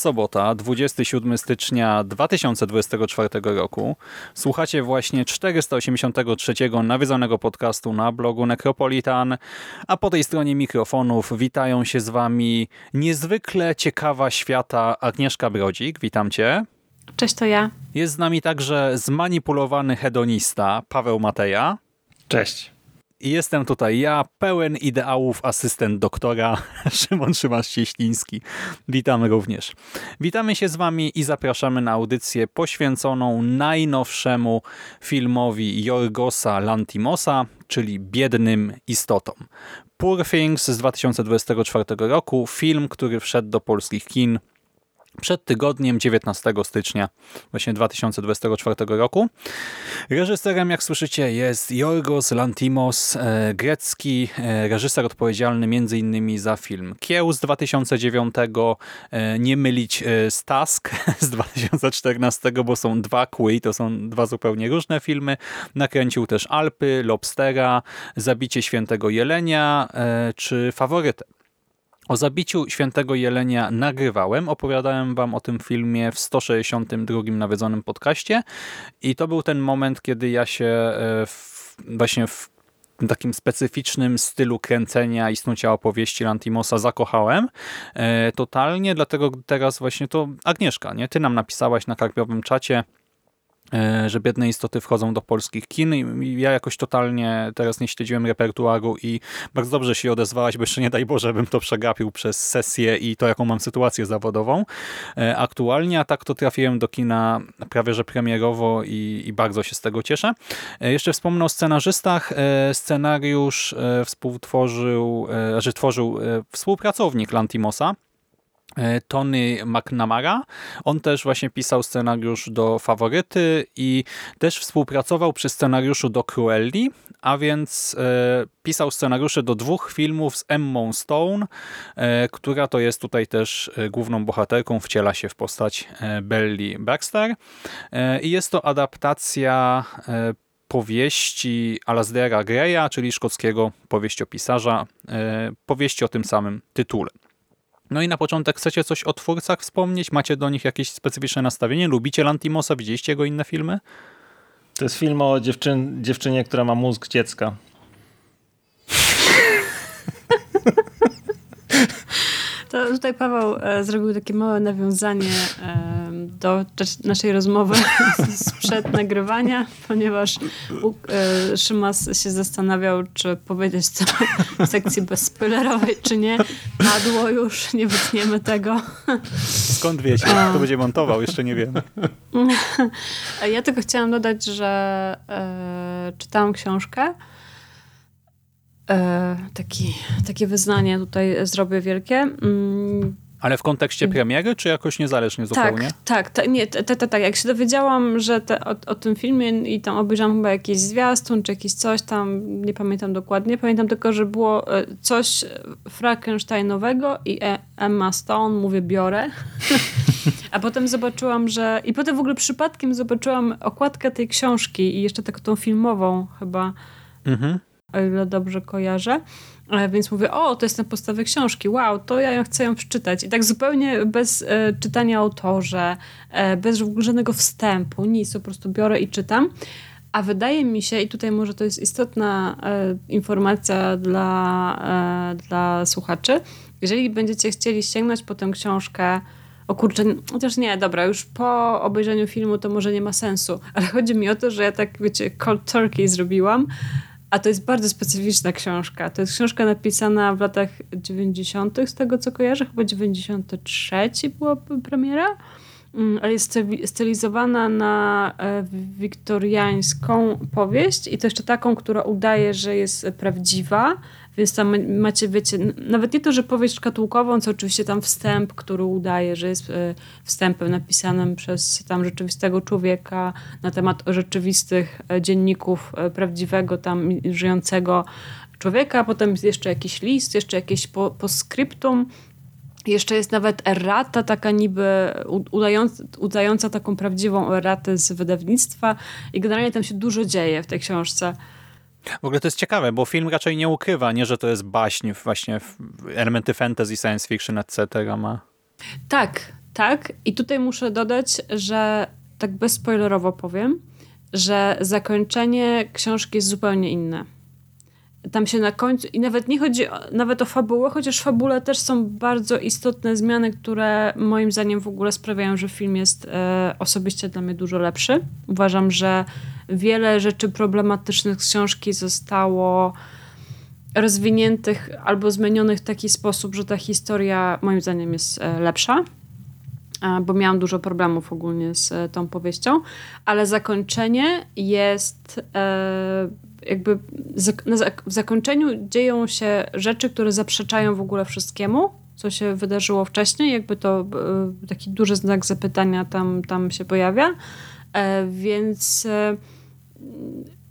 Jest sobota, 27 stycznia 2024 roku. Słuchacie właśnie 483 nawiedzonego podcastu na blogu Necropolitan, a po tej stronie mikrofonów witają się z wami niezwykle ciekawa świata Agnieszka Brodzik. Witam cię. Cześć, to ja. Jest z nami także zmanipulowany hedonista Paweł Mateja. Cześć. Jestem tutaj ja, pełen ideałów asystent doktora Szymon Szymasz-Cieśliński. Witamy również. Witamy się z Wami i zapraszamy na audycję poświęconą najnowszemu filmowi Jorgosa Lantimosa, czyli Biednym Istotom. Poor Things z 2024 roku, film, który wszedł do polskich kin przed tygodniem 19 stycznia właśnie 2024 roku. Reżyserem, jak słyszycie, jest Yorgos Lantimos, e, grecki e, reżyser odpowiedzialny m.in. za film Kieł z 2009, e, nie mylić z Task z 2014, bo są dwa kły, to są dwa zupełnie różne filmy. Nakręcił też Alpy, Lobstera, Zabicie Świętego Jelenia czy Faworytę. O zabiciu świętego jelenia nagrywałem, opowiadałem wam o tym filmie w 162 nawiedzonym podcaście. I to był ten moment, kiedy ja się e, w, właśnie w takim specyficznym stylu kręcenia i snucia opowieści Lantimosa zakochałem e, totalnie, dlatego teraz właśnie to Agnieszka, nie? Ty nam napisałaś na karpiowym czacie że biedne istoty wchodzą do polskich kin ja jakoś totalnie teraz nie śledziłem repertuaru i bardzo dobrze się odezwałaś, bo jeszcze nie daj Boże, bym to przegapił przez sesję i to, jaką mam sytuację zawodową e, aktualnie, a tak to trafiłem do kina prawie że premierowo i, i bardzo się z tego cieszę. E, jeszcze wspomnę o scenarzystach. Scenariusz współtworzył, znaczy tworzył współpracownik Lantimosa, E, Tony McNamara. On też właśnie pisał scenariusz do Faworyty i też współpracował przy scenariuszu do Cruelli, a więc e, pisał scenariusze do dwóch filmów z Emmą Stone, e, która to jest tutaj też e, główną bohaterką, wciela się w postać e, Belly Baxter. E, I jest to adaptacja powieści Alasdaira Greya, czyli szkockiego powieściopisarza, powieści o tym samym tytule. No i na początek chcecie coś o twórcach wspomnieć? Macie do nich jakieś specyficzne nastawienie? Lubicie Lantimosa? Widzieliście jego inne filmy? To jest film o dziewczyn, dziewczynie, która ma mózg dziecka. To tutaj Paweł e, zrobił takie małe nawiązanie e, do naszej rozmowy sprzed nagrywania, ponieważ e, Szymas się zastanawiał, czy powiedzieć to w sekcji bezspoilerowej, czy nie. Padło już, nie wytniemy tego. Skąd wiecie? Kto będzie montował? Jeszcze nie wiemy. Ja tylko chciałam dodać, że e, czytałam książkę taki, takie wyznanie tutaj zrobię wielkie. Mm. Ale w kontekście premiery, czy jakoś niezależnie zupełnie? Tak, tak, nie, tak, tak, tak. Jak się dowiedziałam, że te, o, o, tym filmie i tam obejrzałam chyba jakiś zwiastun, czy jakiś coś tam, nie pamiętam dokładnie. Pamiętam tylko, że było e, coś Frankensteinowego i e, Emma Stone, mówię, biorę. A potem zobaczyłam, że... I potem w ogóle przypadkiem zobaczyłam okładkę tej książki i jeszcze taką tą filmową chyba. Mhm o ile dobrze kojarzę. E, więc mówię, o, to jest na podstawie książki, wow, to ja chcę ją przeczytać. I tak zupełnie bez e, czytania autorze, e, bez żadnego wstępu, nic, po prostu biorę i czytam. A wydaje mi się, i tutaj może to jest istotna e, informacja dla, e, dla słuchaczy, jeżeli będziecie chcieli sięgnąć po tę książkę o kurczę, chociaż nie, dobra, już po obejrzeniu filmu to może nie ma sensu, ale chodzi mi o to, że ja tak, wiecie, cold turkey zrobiłam, a to jest bardzo specyficzna książka. To jest książka napisana w latach 90., z tego co kojarzę, chyba 93 była premiera, mm, ale jest stylizowana na e, wiktoriańską powieść i to jeszcze taką, która udaje, że jest prawdziwa więc tam macie, wiecie, nawet nie to, że powieść szkatułkową, co oczywiście tam wstęp, który udaje, że jest e, wstępem napisanym przez tam rzeczywistego człowieka na temat rzeczywistych e, dzienników e, prawdziwego tam żyjącego człowieka, potem jest jeszcze jakiś list, jeszcze jakieś po, jeszcze jest nawet errata, taka niby udająca, udająca taką prawdziwą erratę z wydawnictwa i generalnie tam się dużo dzieje w tej książce. W ogóle to jest ciekawe, bo film raczej nie ukrywa, nie, że to jest baśń, właśnie elementy fantasy, science fiction, etc. ma. Tak, tak. I tutaj muszę dodać, że tak bezspoilerowo powiem, że zakończenie książki jest zupełnie inne. Tam się na końcu, i nawet nie chodzi o, nawet o fabułę, chociaż w fabule też są bardzo istotne zmiany, które moim zdaniem w ogóle sprawiają, że film jest e, osobiście dla mnie dużo lepszy. Uważam, że wiele rzeczy problematycznych z książki zostało rozwiniętych albo zmienionych w taki sposób, że ta historia moim zdaniem jest e, lepsza, e, bo miałam dużo problemów ogólnie z e, tą powieścią, ale zakończenie jest jakby w zakończeniu dzieją się rzeczy, które zaprzeczają w ogóle wszystkiemu, co się wydarzyło wcześniej, jakby to taki duży znak zapytania tam, tam się pojawia, więc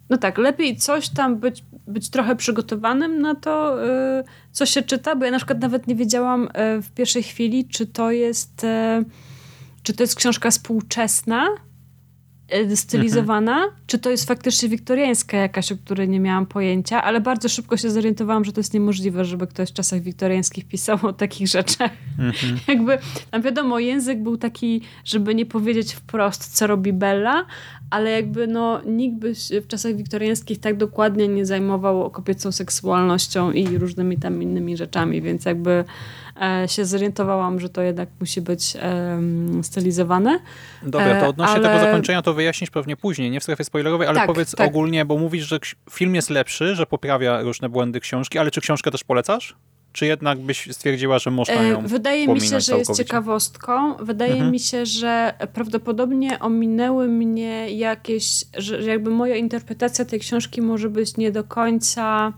no tak, lepiej coś tam być, być trochę przygotowanym na to, yy, co się czyta, bo ja na przykład nawet nie wiedziałam yy, w pierwszej chwili, czy to jest, yy, czy to jest książka współczesna, stylizowana, mhm. czy to jest faktycznie wiktoriańska jakaś, o której nie miałam pojęcia, ale bardzo szybko się zorientowałam, że to jest niemożliwe, żeby ktoś w czasach wiktoriańskich pisał o takich rzeczach. Mhm. Jakby, tam wiadomo, język był taki, żeby nie powiedzieć wprost, co robi Bella, ale jakby no, nikt by w czasach wiktoriańskich tak dokładnie nie zajmował kobiecą seksualnością i różnymi tam innymi rzeczami, więc jakby E, się zorientowałam, że to jednak musi być stylizowane. Dobra, to e, odnośnie ale... tego zakończenia to wyjaśnisz pewnie później, nie w strefie spoilerowej, ale tak, powiedz tak. ogólnie, bo mówisz, że film jest lepszy, że poprawia różne błędy książki, ale czy książkę też polecasz? Czy jednak byś stwierdziła, że można ją Wydaje mi się, że całkowicie? jest ciekawostką. Wydaje mhm. mi się, że prawdopodobnie ominęły mnie jakieś, że jakby moja interpretacja tej książki może być nie do końca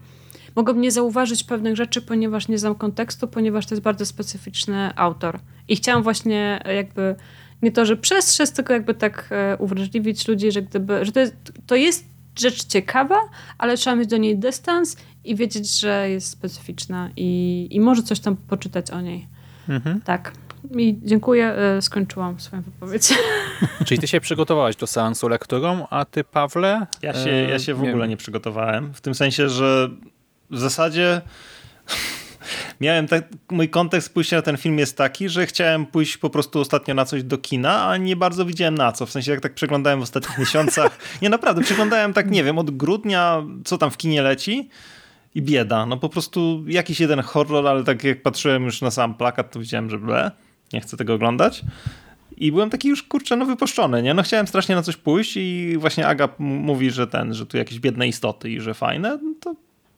mogą nie zauważyć pewnych rzeczy, ponieważ nie znam kontekstu, ponieważ to jest bardzo specyficzny autor. I chciałam właśnie jakby nie to, że przestrzec, tylko jakby tak e, uwrażliwić ludzi, że gdyby, że to jest, to jest rzecz ciekawa, ale trzeba mieć do niej dystans i wiedzieć, że jest specyficzna i, i może coś tam poczytać o niej. Mhm. Tak. I dziękuję, e, skończyłam swoją wypowiedź. Czyli ty się przygotowałaś do seansu lekturą, a ty, Pawle? Ja się, ja się w ogóle nie przygotowałem. W tym sensie, że w zasadzie miałem tak, mój kontekst pójścia na ten film jest taki, że chciałem pójść po prostu ostatnio na coś do kina, a nie bardzo widziałem na co. W sensie jak tak przeglądałem w ostatnich miesiącach. Nie, naprawdę, przeglądałem tak, nie wiem, od grudnia, co tam w kinie leci i bieda. No po prostu jakiś jeden horror, ale tak jak patrzyłem już na sam plakat, to widziałem, że ble, nie chcę tego oglądać. I byłem taki już, kurczę, no wypuszczony, nie? No chciałem strasznie na coś pójść i właśnie Aga mówi, że ten, że tu jakieś biedne istoty i że fajne, no to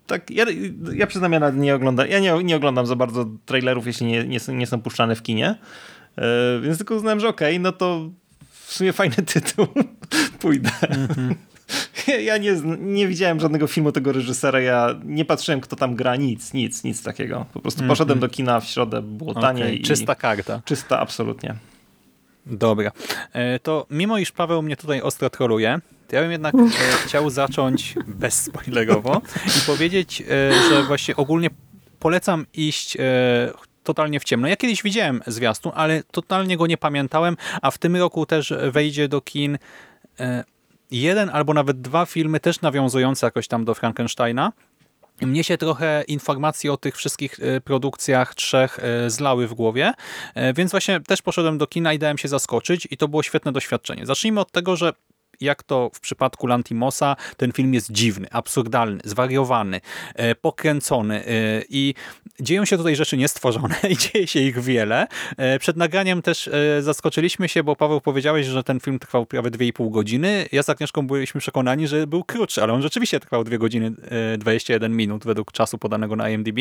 tak, ja, ja przyznam, ja nie oglądam, ja nie, nie oglądam za bardzo trailerów, jeśli nie, nie, nie są puszczane w kinie, yy, więc tylko uznałem, że okej, okay, no to w sumie fajny tytuł, pójdę. Mm -hmm. Ja nie, nie widziałem żadnego filmu tego reżysera, ja nie patrzyłem, kto tam gra, nic, nic, nic takiego. Po prostu mm -hmm. poszedłem do kina w środę, było tanie. Okay. Czysta karta. Czysta, absolutnie. Dobra. E, to mimo iż Paweł mnie tutaj ostro troluje, to ja bym jednak e, chciał zacząć bezspoilerowo i powiedzieć, e, że właśnie ogólnie polecam iść totalnie w ciemno. Ja kiedyś widziałem zwiastun, ale totalnie go nie pamiętałem, a w tym roku też wejdzie do kin jeden albo nawet dwa filmy też nawiązujące jakoś tam do Frankensteina. Mnie się trochę informacje o tych wszystkich e, produkcjach trzech e, zlały w głowie, e, więc właśnie też poszedłem do kina i dałem się zaskoczyć i to było świetne doświadczenie. Zacznijmy od tego, że jak to w przypadku Lantimosa, ten film jest dziwny, absurdalny, zwariowany, e, pokręcony e, i dzieją się tutaj rzeczy niestworzone i dzieje się ich wiele. E, przed nagraniem też zaskoczyliśmy się, bo Paweł powiedziałeś, że ten film trwał prawie 2,5 godziny. Ja z Agnieszką byliśmy przekonani, że był krótszy, ale on rzeczywiście trwał 2 godziny 21 minut według czasu podanego na IMDb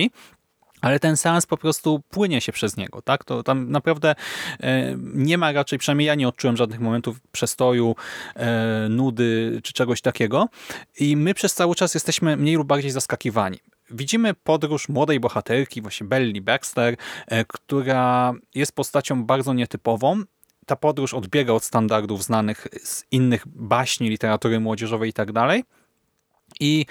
ale ten seans po prostu płynie się przez niego, tak? To tam naprawdę e, nie ma raczej, przynajmniej ja nie odczułem żadnych momentów przestoju, e, nudy czy czegoś takiego i my przez cały czas jesteśmy mniej lub bardziej zaskakiwani. Widzimy podróż młodej bohaterki, właśnie Belly Baxter, e, która jest postacią bardzo nietypową. Ta podróż odbiega od standardów znanych z innych baśni, literatury młodzieżowej i tak dalej. I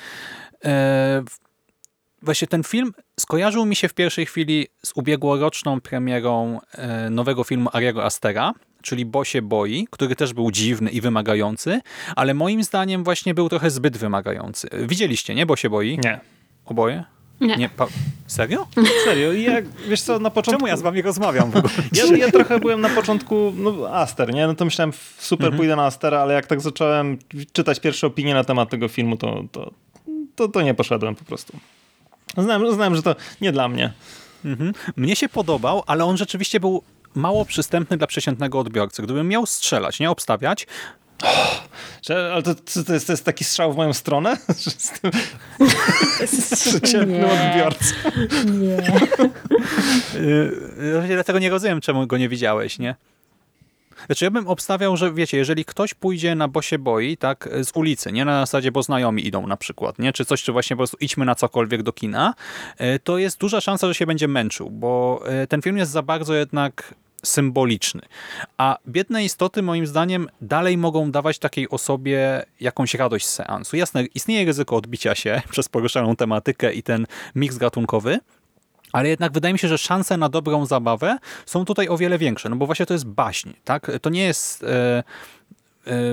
właśnie ten film skojarzył mi się w pierwszej chwili z ubiegłoroczną premierą e, nowego filmu Ariego Astera, czyli Bo się boi, który też był dziwny i wymagający, ale moim zdaniem właśnie był trochę zbyt wymagający. Widzieliście, nie? Bo się boi? Nie. Oboje? Nie. nie pa... Serio? Serio. I jak, wiesz co, na początku... Czemu ja z wami rozmawiam w ogóle? Ja, ja trochę byłem na początku, no Aster, nie? No to myślałem, super, mhm. pójdę na Astera, ale jak tak zacząłem czytać pierwsze opinie na temat tego filmu, to, to, to, to nie poszedłem po prostu. Znałem, znałem, że to nie dla mnie. Mhm. Mnie się podobał, ale on rzeczywiście był mało przystępny dla przeciętnego odbiorcy. Gdybym miał strzelać, nie obstawiać, Oh, ale to, to, jest, to jest taki strzał w moją stronę? Przeciętny odbiorca. Nie. Y, dlatego nie rozumiem, czemu go nie widziałeś, nie? Znaczy ja bym obstawiał, że wiecie, jeżeli ktoś pójdzie na bosie boi, tak, z ulicy, nie na zasadzie, bo znajomi idą na przykład, nie, czy coś, czy właśnie po prostu idźmy na cokolwiek do kina, e, to jest duża szansa, że się będzie męczył, bo e, ten film jest za bardzo jednak symboliczny. A biedne istoty moim zdaniem dalej mogą dawać takiej osobie jakąś radość z seansu. Jasne, istnieje ryzyko odbicia się przez poruszaną tematykę i ten miks gatunkowy, ale jednak wydaje mi się, że szanse na dobrą zabawę są tutaj o wiele większe, no bo właśnie to jest baśń, tak? To nie jest e,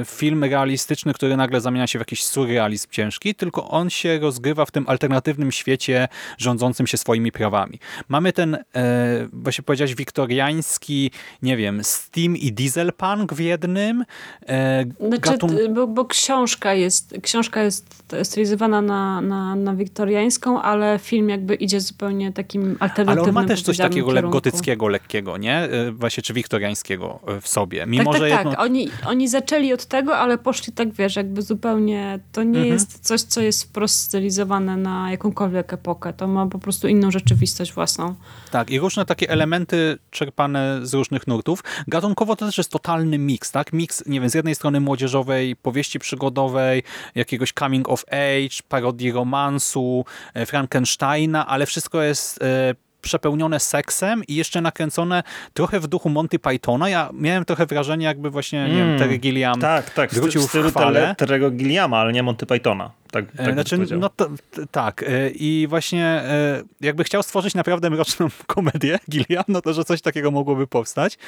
film realistyczny, który nagle zamienia się w jakiś surrealizm ciężki, tylko on się rozgrywa w tym alternatywnym świecie rządzącym się swoimi prawami. Mamy ten, e, właśnie powiedziałeś, wiktoriański, nie wiem, steam i dieselpunk w jednym. E, znaczy, gatun... bo, bo, książka jest, książka jest stylizowana na, na, na wiktoriańską, ale film jakby idzie zupełnie takim alternatywnym Ale on ma też coś takiego kierunku. gotyckiego, lekkiego, nie? E, właśnie, czy wiktoriańskiego w sobie. Mimo, tak, tak, że tak. Jedno... Oni, oni zaczęli zaczęli od tego, ale poszli tak, wiesz, jakby zupełnie, to nie mhm. jest coś, co jest wprost stylizowane na jakąkolwiek epokę. To ma po prostu inną rzeczywistość własną. Tak, i różne takie elementy czerpane z różnych nurtów. Gatunkowo to też jest totalny miks, tak? Miks, nie wiem, z jednej strony młodzieżowej, powieści przygodowej, jakiegoś coming of age, parodii romansu, e, Frankensteina, ale wszystko jest e, przepełnione seksem i jeszcze nakręcone trochę w duchu Monty Pythona. Ja miałem trochę wrażenie, jakby właśnie, mm, nie wiem, mm, Terry Gilliam tak, tak, wrócił w stylu. Terry'ego Gilliama, ale nie Monty Pythona. Tak, tak znaczy, no to, tak. E, I właśnie e, jakby chciał stworzyć naprawdę mroczną komedię Gilliam, no to, że coś takiego mogłoby powstać.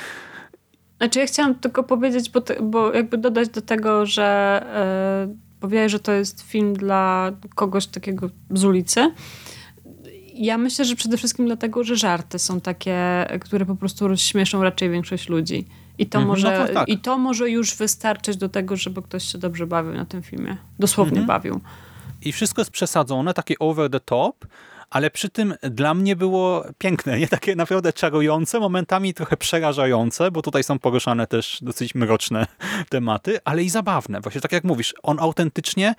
Znaczy ja chciałam tylko powiedzieć, bo, bo jakby dodać do tego, że yy, powiedziałeś, że to jest film dla kogoś takiego z ulicy. Ja myślę, że przede wszystkim dlatego, że żarty są takie, które po prostu rozśmieszą raczej większość ludzi. I to, mhm, może, no to tak. I to może już wystarczyć do tego, żeby ktoś się dobrze bawił na tym filmie. Dosłownie mhm. bawił. I wszystko jest przesadzone, takie over the top, ale przy tym dla mnie było piękne, nie takie naprawdę czarujące, momentami trochę przerażające, bo tutaj są poruszane też dosyć mroczne tematy, ale i zabawne. Właśnie tak jak mówisz, on autentycznie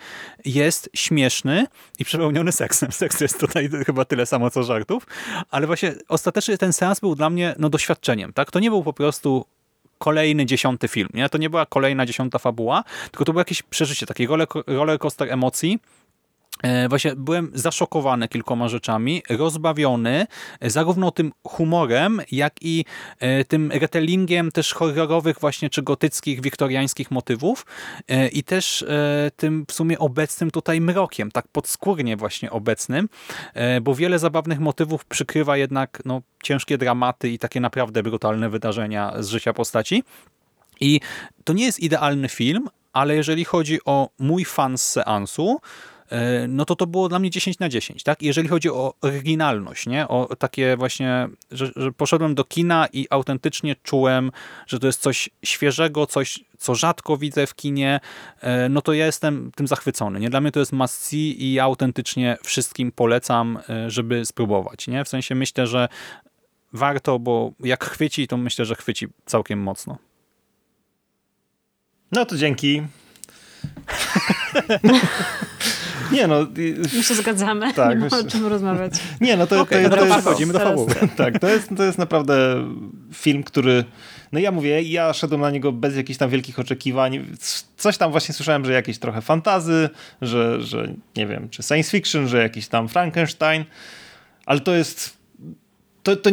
jest śmieszny i przepełniony seksem. Seks jest tutaj chyba tyle samo co żartów, ale właśnie ostatecznie ten seans był dla mnie no, doświadczeniem. Tak? To nie był po prostu kolejny dziesiąty film. Nie? To nie była kolejna dziesiąta fabuła, tylko to było jakieś przeżycie, taki roller coaster emocji, właśnie byłem zaszokowany kilkoma rzeczami, rozbawiony e, zarówno tym humorem, jak i e, tym retellingiem też horrorowych właśnie, czy gotyckich, wiktoriańskich motywów. I też tym w sumie obecnym tutaj mrokiem, tak podskórnie właśnie obecnym, bo wiele zabawnych motywów przykrywa jednak no, ciężkie dramaty i takie naprawdę brutalne wydarzenia z życia postaci. I to nie jest idealny film, ale jeżeli chodzi o mój fan z seansu, e, no to to było dla mnie 10 na 10. Tak? jeżeli chodzi o oryginalność, nie? o takie właśnie, że, że poszedłem do kina i autentycznie czułem, że to jest coś świeżego, coś, co rzadko widzę w kinie, e, no to ja jestem tym zachwycony. Nie? Dla mnie to jest must see i ja autentycznie wszystkim polecam, e, żeby spróbować. Nie? W sensie myślę, że warto, bo jak chwyci, to myślę, że chwyci całkiem mocno. No to dzięki. Nie no. My się zgadzamy, tak, nie ma o czym rozmawiać. Nie no, to, okay, to, to, to jest... Przechodzimy do fabuły. Tak, to jest, to jest naprawdę film, który... No ja mówię, ja szedłem na niego bez jakichś tam wielkich oczekiwań. Coś tam właśnie słyszałem, że jakieś trochę fantazy, że, że nie wiem, czy science fiction, że jakiś tam Frankenstein, ale to jest to, to,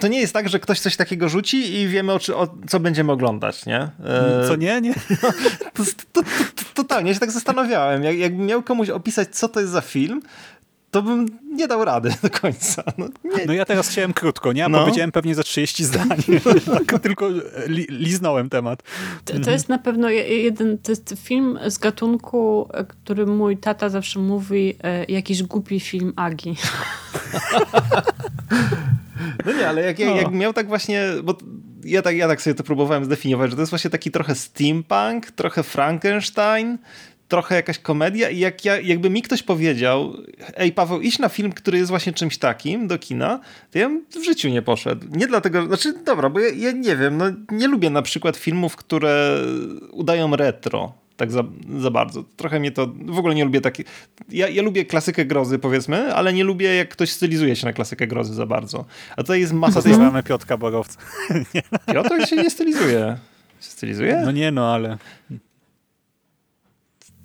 to nie jest tak, że ktoś coś takiego rzuci i wiemy, o, o co będziemy oglądać, nie? E... Co nie? nie? to, to, to, totalnie, ja się tak zastanawiałem. Jak, jakbym miał komuś opisać, co to jest za film, to bym nie dał rady do końca. No, no ja teraz chciałem krótko, nie? No. Powiedziałem pewnie za 30 zdań. tak, tylko li, liznąłem temat. To, to, jest na pewno jeden, to jest film z gatunku, który mój tata zawsze mówi, e, jakiś głupi film Agi. no nie, ale jak, jak, jak miał tak właśnie, bo ja tak, ja tak sobie to próbowałem zdefiniować, że to jest właśnie taki trochę steampunk, trochę Frankenstein, trochę jakaś komedia i jak ja, jakby mi ktoś powiedział, ej Paweł, idź na film, który jest właśnie czymś takim do kina, to ja w życiu nie poszedł. Nie dlatego, znaczy dobra, bo ja, ja nie wiem, no nie lubię na przykład filmów, które udają retro tak za, za bardzo. Trochę mnie to, w ogóle nie lubię takie, ja, ja lubię klasykę grozy powiedzmy, ale nie lubię jak ktoś stylizuje się na klasykę grozy za bardzo. A tutaj jest masa... Pozdrawiamy Piotka Borowca. Piotr się nie stylizuje. Się stylizuje? No nie no, ale...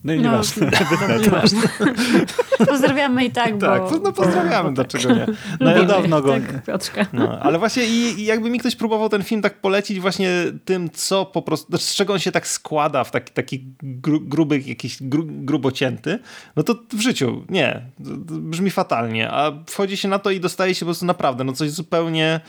No i nieważne. No, nieważne. Pozdrawiamy i tak, bo... Tak, no pozdrawiamy, dlaczego nie? No ja dawno go... Tak, Piotrka. No, ale właśnie i, i, jakby mi ktoś próbował ten film tak polecić właśnie tym, co po prostu, z czego on się tak składa w taki, taki gru, gruby, jakiś gru, grubocięty, no to w życiu nie. Brzmi fatalnie, a wchodzi się na to i dostaje się po prostu naprawdę, no coś zupełnie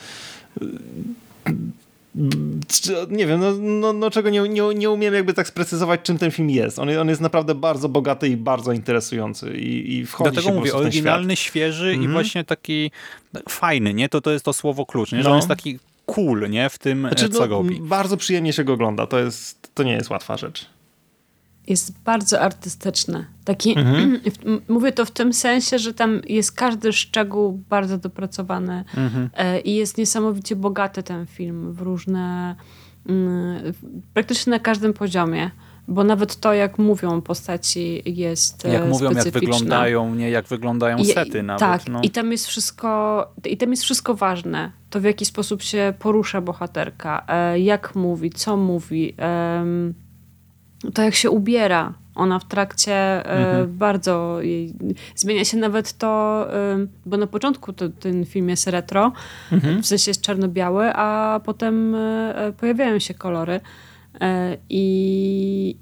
nie wiem, no, no, no czego nie, nie, nie umiem jakby tak sprecyzować, czym ten film jest. On, on jest naprawdę bardzo bogaty i bardzo interesujący i, i wchodzi Dlatego się mówię, oryginalny, świeży mm -hmm. i mhm. właśnie taki fajny, nie? To, to jest to słowo klucz, nie? Że no. on jest taki cool, nie? W tym, znaczy, co no, robi. Bardzo przyjemnie się go ogląda. To, jest, to nie jest łatwa rzecz jest bardzo artystyczne. Taki, mhm. Mówię to w tym sensie, że tam jest każdy szczegół bardzo dopracowany mhm. E, i jest niesamowicie bogaty ten film w różne, mm, praktycznie na każdym poziomie. Bo nawet to, jak mówią postaci jest Jak mówią, jak wyglądają, nie jak wyglądają sety I, nawet. Tak, no. i tam jest wszystko i tam jest wszystko ważne. To w jaki sposób się porusza bohaterka, e, jak mówi, co mówi, to jak się ubiera. Ona w trakcie e, mhm. bardzo jej, zmienia się nawet to, e, bo na początku to, ten film jest retro, mhm. w sensie jest czarno-biały, a potem e, pojawiają się kolory. I,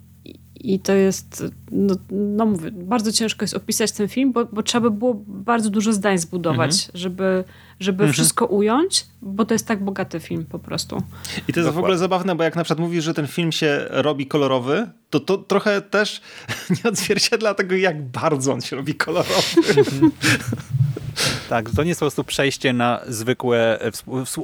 i to jest, no, no mówię, bardzo ciężko jest opisać ten film, bo, bo trzeba by było bardzo dużo zdań zbudować, mhm. żeby, żeby mhm. wszystko ująć, bo to jest tak bogaty film po prostu. I to jest Dokładnie. w ogóle zabawne, bo jak na przykład mówisz, że ten film się robi kolorowy, to to trochę też nie odzwierciedla tego, jak bardzo on się robi kolorowy. Tak, to nie jest po prostu przejście na zwykłe,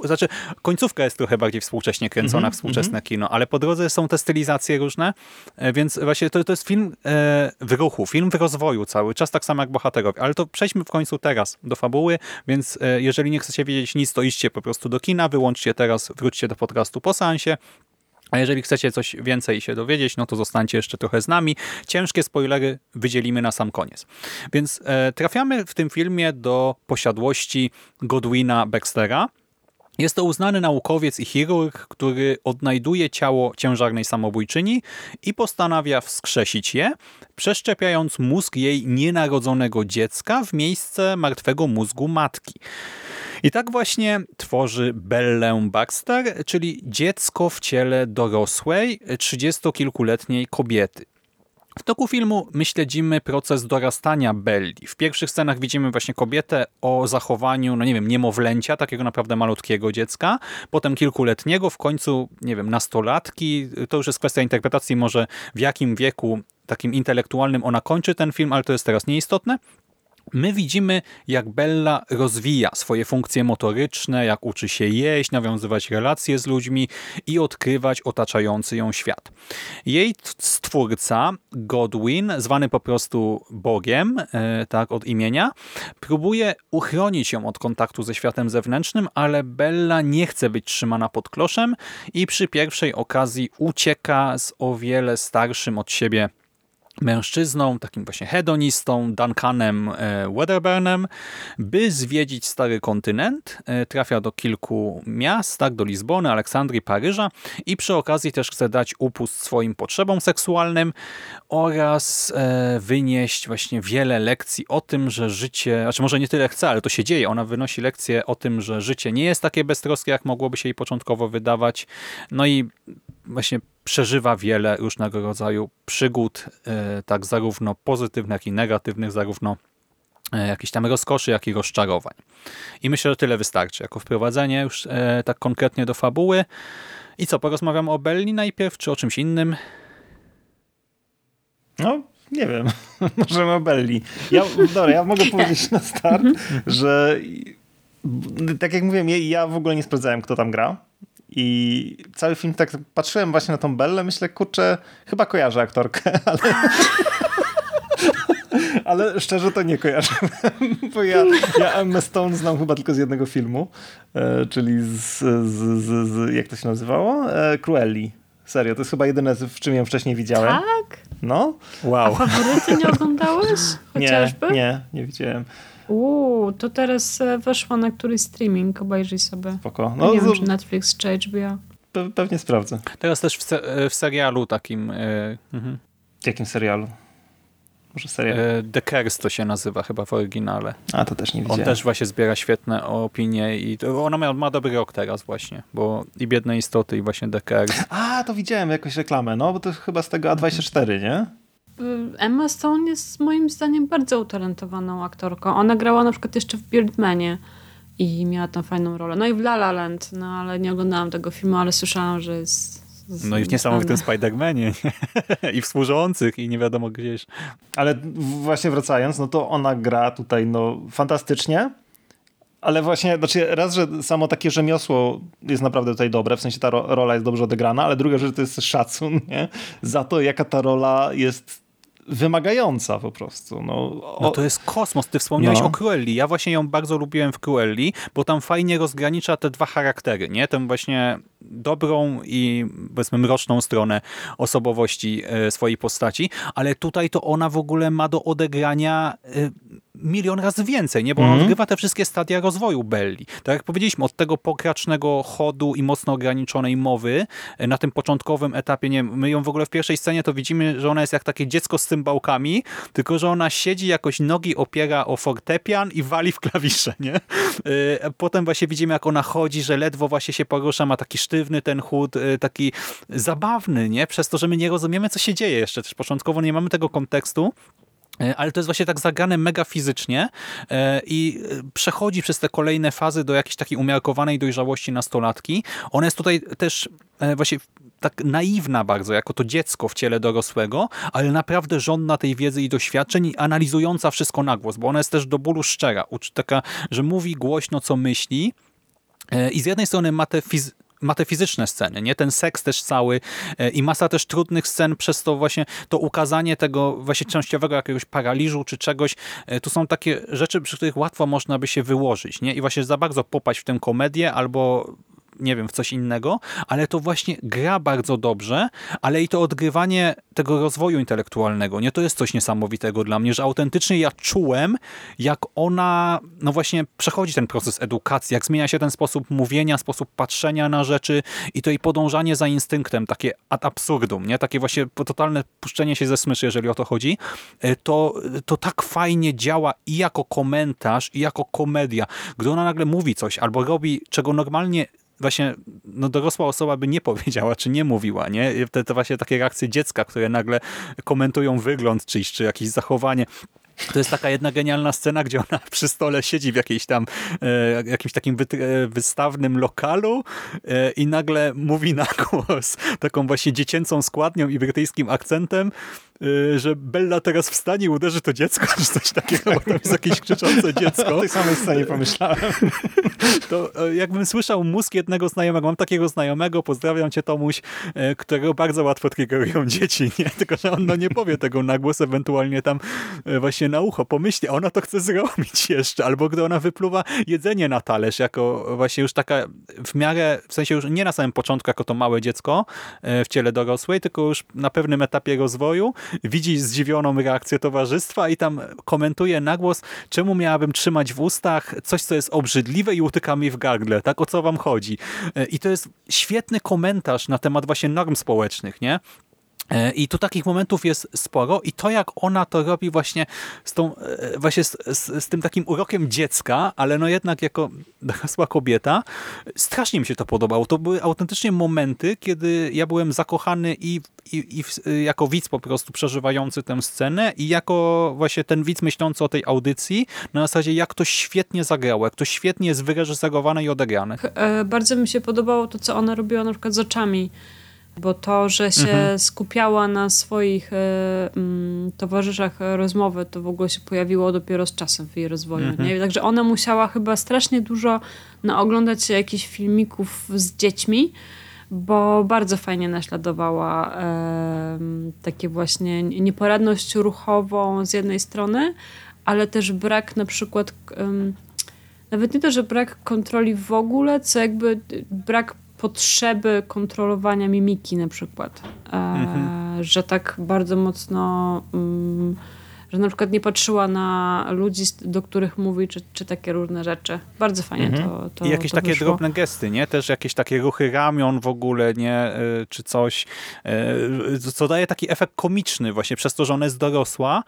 znaczy końcówka jest trochę bardziej współcześnie kręcona, mm -hmm, współczesne mm -hmm. kino, ale po drodze są te stylizacje różne, e, więc właśnie to, to jest film e, w ruchu, film w rozwoju cały czas, tak samo jak bohaterowie, ale to przejdźmy w końcu teraz do fabuły, więc e, jeżeli nie chcecie wiedzieć nic, to idźcie po prostu do kina, wyłączcie teraz, wróćcie do podcastu po seansie, a jeżeli chcecie coś więcej się dowiedzieć, no to zostańcie jeszcze trochę z nami. Ciężkie spoilery wydzielimy na sam koniec. Więc e, trafiamy w tym filmie do posiadłości Godwina Baxtera. Jest to uznany naukowiec i chirurg, który odnajduje ciało ciężarnej samobójczyni i postanawia wskrzesić je, przeszczepiając mózg jej nienarodzonego dziecka w miejsce martwego mózgu matki. I tak właśnie tworzy Bellę Baxter, czyli dziecko w ciele dorosłej, trzydziestokilkuletniej kobiety. W toku filmu my śledzimy proces dorastania Belli. W pierwszych scenach widzimy właśnie kobietę o zachowaniu, no nie wiem, niemowlęcia, takiego naprawdę malutkiego dziecka, potem kilkuletniego, w końcu, nie wiem, nastolatki. To już jest kwestia interpretacji może w jakim wieku takim intelektualnym ona kończy ten film, ale to jest teraz nieistotne. My widzimy, jak Bella rozwija swoje funkcje motoryczne, jak uczy się jeść, nawiązywać relacje z ludźmi i odkrywać otaczający ją świat. Jej stwórca, Godwin, zwany po prostu Bogiem, e, tak od imienia, próbuje uchronić ją od kontaktu ze światem zewnętrznym, ale Bella nie chce być trzymana pod kloszem i przy pierwszej okazji ucieka z o wiele starszym od siebie mężczyzną, takim właśnie hedonistą, Duncanem e, Wedderburnem, by zwiedzić stary kontynent. E, trafia do kilku miast, tak, do Lizbony, Aleksandrii, Paryża i przy okazji też chce dać upust swoim potrzebom seksualnym oraz e, wynieść właśnie wiele lekcji o tym, że życie, znaczy może nie tyle chce, ale to się dzieje. Ona wynosi lekcje o tym, że życie nie jest takie beztroskie, jak mogłoby się jej początkowo wydawać. No i właśnie przeżywa wiele różnego rodzaju przygód, e, tak zarówno pozytywnych, jak i negatywnych, zarówno e, jakichś tam rozkoszy, jak i rozczarowań. I myślę, że tyle wystarczy jako wprowadzenie już e, tak konkretnie do fabuły. I co, porozmawiam o Belli najpierw, czy o czymś innym? No, nie wiem. Możemy o Belli. Ja, dobra, ja mogę powiedzieć na start, że tak jak mówiłem, ja w ogóle nie sprawdzałem, kto tam gra. I cały film tak patrzyłem właśnie na tą Bellę, myślę, kurczę, chyba kojarzę aktorkę, ale... ale szczerze to nie kojarzę, bo ja, ja Emma Stone znam chyba tylko z jednego filmu, e, czyli z, z, z, z, jak to się nazywało? E, Cruelli. Serio, to jest chyba jedyne, w czym ją wcześniej widziałem. Tak? No. Wow. A faworyty nie oglądałeś? Chociażby? Nie, nie, nie widziałem. Uuu, to teraz e, weszło na któryś streaming, obejrzyj sobie. Spoko. No, nie z... wiem, czy Netflix czy HBO. Pe pewnie sprawdzę. Teraz też w, se w serialu takim. Yy, mhm. W jakim serialu? Może serial? Yy, The Curse to się nazywa chyba w oryginale. A, to też nie widziałem. On też właśnie zbiera świetne opinie i to, ona ma, ma dobry rok teraz właśnie, bo i Biedne Istoty i właśnie The Curse. A, to widziałem jakąś reklamę, no bo to chyba z tego A24, nie? Emma Stone jest moim zdaniem bardzo utalentowaną aktorką. Ona grała na przykład jeszcze w Birdmanie i miała tam fajną rolę. No i w La La Land, no ale nie oglądałam tego filmu, ale słyszałam, że jest... no i w niesamowitym Spider-Manie i w Służących i nie wiadomo gdzieś. Ale właśnie wracając, no to ona gra tutaj no fantastycznie, ale właśnie, znaczy raz, że samo takie rzemiosło jest naprawdę tutaj dobre, w sensie ta rola jest dobrze odegrana, ale druga rzecz to jest szacun nie? za to, jaka ta rola jest wymagająca po prostu. No, o... no to jest kosmos. Ty wspomniałeś no. o Cruelli. Ja właśnie ją bardzo lubiłem w Cruelli, bo tam fajnie rozgranicza te dwa charaktery, nie? Tę właśnie dobrą i powiedzmy mroczną stronę osobowości e, swojej postaci, ale tutaj to ona w ogóle ma do odegrania e, milion razy więcej, nie? bo mm -hmm. on mhm. odgrywa te wszystkie stadia rozwoju Belli. Tak jak powiedzieliśmy, od tego pokracznego chodu i mocno ograniczonej mowy e, na tym początkowym etapie, nie my ją w ogóle w pierwszej scenie to widzimy, że ona jest jak takie dziecko z cymbałkami, tylko że ona siedzi, jakoś nogi opiera o fortepian i wali w klawisze, nie? Potem właśnie widzimy, jak ona chodzi, że ledwo właśnie się porusza, ma taki sztywny ten chód, y, taki zabawny, nie? Przez to, że my nie rozumiemy, co się dzieje jeszcze. Też początkowo nie mamy tego kontekstu, y, ale to jest właśnie tak zagrane mega fizycznie y, i przechodzi przez te kolejne fazy do jakiejś takiej umiarkowanej dojrzałości nastolatki. Ona jest tutaj też właśnie tak naiwna bardzo, jako to dziecko w ciele dorosłego, ale naprawdę żądna tej wiedzy i doświadczeń i analizująca wszystko na głos, bo ona jest też do bólu szczera. Taka, że mówi głośno, co myśli, i z jednej strony ma te, fiz ma te fizyczne sceny, nie? Ten seks też cały e, i masa też trudnych scen przez to właśnie to ukazanie tego właśnie częściowego jakiegoś paraliżu czy czegoś. E, tu są takie rzeczy, przy których łatwo można by się wyłożyć, nie? I właśnie za bardzo popaść w tę komedię albo nie wiem, w coś innego, ale to właśnie gra bardzo dobrze, ale i to odgrywanie tego rozwoju intelektualnego, nie? To jest coś niesamowitego dla mnie, że autentycznie ja czułem, jak ona, no właśnie przechodzi ten proces edukacji, jak zmienia się ten sposób mówienia, sposób patrzenia na rzeczy i to jej podążanie za instynktem, takie ad absurdum, nie? Takie właśnie totalne puszczenie się ze smyczy, jeżeli o to chodzi, e, to, to tak fajnie działa i jako komentarz, i jako komedia. Gdy ona nagle mówi coś albo robi, czego normalnie właśnie no, dorosła osoba by nie powiedziała, czy nie mówiła, nie? Te, te właśnie takie reakcje dziecka, które nagle komentują wygląd czyjś, czy jakieś zachowanie. To jest taka jedna genialna scena, gdzie ona przy stole siedzi w jakiejś tam, e, jakimś takim e, wystawnym lokalu e, i nagle mówi na głos taką właśnie dziecięcą składnią i brytyjskim akcentem że Bella teraz wstanie i uderzy to dziecko, czy coś takiego, bo tam jest jakieś krzyczące dziecko. O tej samej scenie pomyślałem. To e, jakbym słyszał mózg jednego znajomego, mam takiego znajomego, pozdrawiam cię Tomuś, e, którego bardzo łatwo triggerują dzieci, nie? Tylko, że on no, nie powie tego na głos, ewentualnie tam e, właśnie na ucho pomyśli, a ona to chce zrobić jeszcze, albo gdy ona wypluwa jedzenie na talerz, jako właśnie już taka w miarę, w sensie już nie na samym początku, jako to małe dziecko w ciele dorosłej, tylko już na pewnym etapie rozwoju, widzi zdziwioną reakcję towarzystwa i tam komentuje na głos, czemu miałabym trzymać w ustach coś, co jest obrzydliwe i utyka mi w gardle, tak? O co wam chodzi? E, I to jest świetny komentarz na temat właśnie norm społecznych, nie? E, I tu takich momentów jest sporo i to jak ona to robi właśnie z tą e, właśnie z, z, z, tym takim urokiem dziecka, ale no jednak jako dorosła kobieta, strasznie mi się to podobało. To były autentycznie momenty, kiedy ja byłem zakochany i, i, i jako widz po prostu przeżywający tę scenę i jako właśnie ten widz myślący o tej audycji na zasadzie jak to świetnie zagrało, jak to świetnie jest wyreżyserowane i odegrane. E, bardzo mi się podobało to, co ona robiła na przykład z oczami bo to, że się mhm. skupiała na swoich e, mm, towarzyszach rozmowy, to w ogóle się pojawiło dopiero z czasem w jej rozwoju. Mhm. Nie? Także ona musiała chyba strasznie dużo naoglądać się jakichś filmików z dziećmi, bo bardzo fajnie naśladowała e, takie właśnie nieporadność ruchową z jednej strony, ale też brak na przykład nawet nie to, że brak kontroli w ogóle, co jakby brak potrzeby kontrolowania mimiki na przykład. E, mhm. Że tak bardzo mocno... Mm, że na przykład nie patrzyła na ludzi, do których mówi, czy, czy takie różne rzeczy. Bardzo fajnie mhm. to, to I jakieś to takie wyszło. drobne gesty, nie? Też jakieś takie ruchy ramion w ogóle, nie? E, czy coś, e, co daje taki efekt komiczny właśnie przez to, że ona jest dorosła,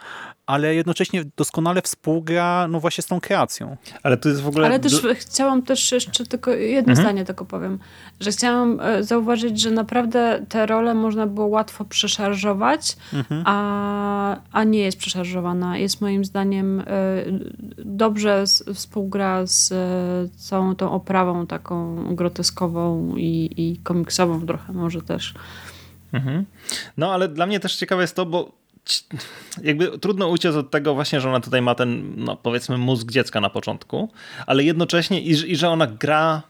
ale jednocześnie doskonale współgra no właśnie z tą kreacją. Ale to jest w ogóle... Ale też chciałam też jeszcze tylko jedno mhm. zdanie tylko powiem, że chciałam e, zauważyć, że naprawdę te role można było łatwo przeszarżować, mhm. a, a nie jest przeszarżowana. Jest moim zdaniem e, dobrze współgra z e, całą tą oprawą taką groteskową i, i komiksową trochę może też. Mhm. No ale dla mnie też ciekawe jest to, bo jakby trudno uciec od tego właśnie, że ona tutaj ma ten, no powiedzmy, mózg dziecka na początku, ale jednocześnie i, i że ona gra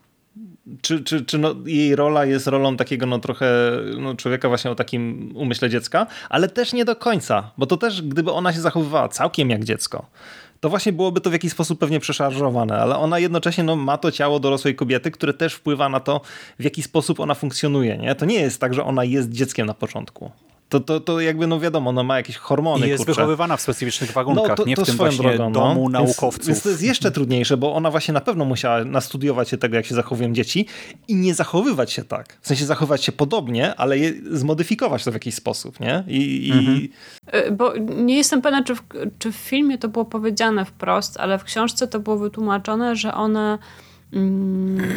czy, czy, czy no, jej rola jest rolą takiego no, trochę no, człowieka właśnie o takim umyśle dziecka, ale też nie do końca, bo to też gdyby ona się zachowywała całkiem jak dziecko, to właśnie byłoby to w jakiś sposób pewnie przeszarżowane, ale ona jednocześnie no, ma to ciało dorosłej kobiety, które też wpływa na to, w jaki sposób ona funkcjonuje. Nie? To nie jest tak, że ona jest dzieckiem na początku to, to, to jakby, no wiadomo, no ma jakieś hormony. I jest kurczę. wychowywana w specyficznych warunkach, no, to, nie w tym właśnie drogą, no. domu naukowców. Więc, więc, to jest jeszcze trudniejsze, bo ona właśnie na pewno musiała nastudiować się tego, jak się zachowują dzieci i nie zachowywać się tak. W sensie zachowywać się podobnie, ale je zmodyfikować to w jakiś sposób, nie? I, mhm. i... Y, bo nie jestem pewna, czy w, czy w filmie to było powiedziane wprost, ale w książce to było wytłumaczone, że ona mm,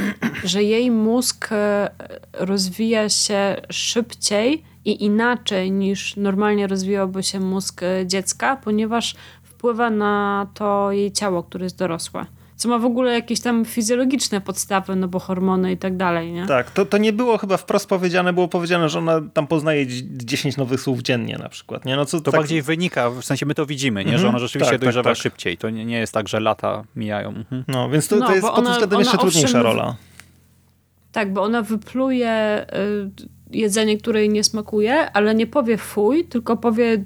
że jej mózg e, rozwija się szybciej i inaczej niż normalnie rozwijałby się mózg e, dziecka, ponieważ wpływa na to jej ciało, które jest dorosłe. Co ma w ogóle jakieś tam fizjologiczne podstawy, no bo hormony i tak dalej, nie? Tak, to, to nie było chyba wprost powiedziane, było powiedziane, że ona tam poznaje 10 nowych słów dziennie na przykład, nie? No co, to tak... bardziej wynika, w sensie my to widzimy, nie? że mhm. ona rzeczywiście tak, tak dojrzewa tak, tak. szybciej. To nie, nie, jest tak, że lata mijają. Mhm. No, więc to, no, to jest pod tym względem jeszcze trudniejsza rola. Tak, bo ona wypluje... Jedzenie, które jej nie smakuje, ale nie powie fuj, tylko powie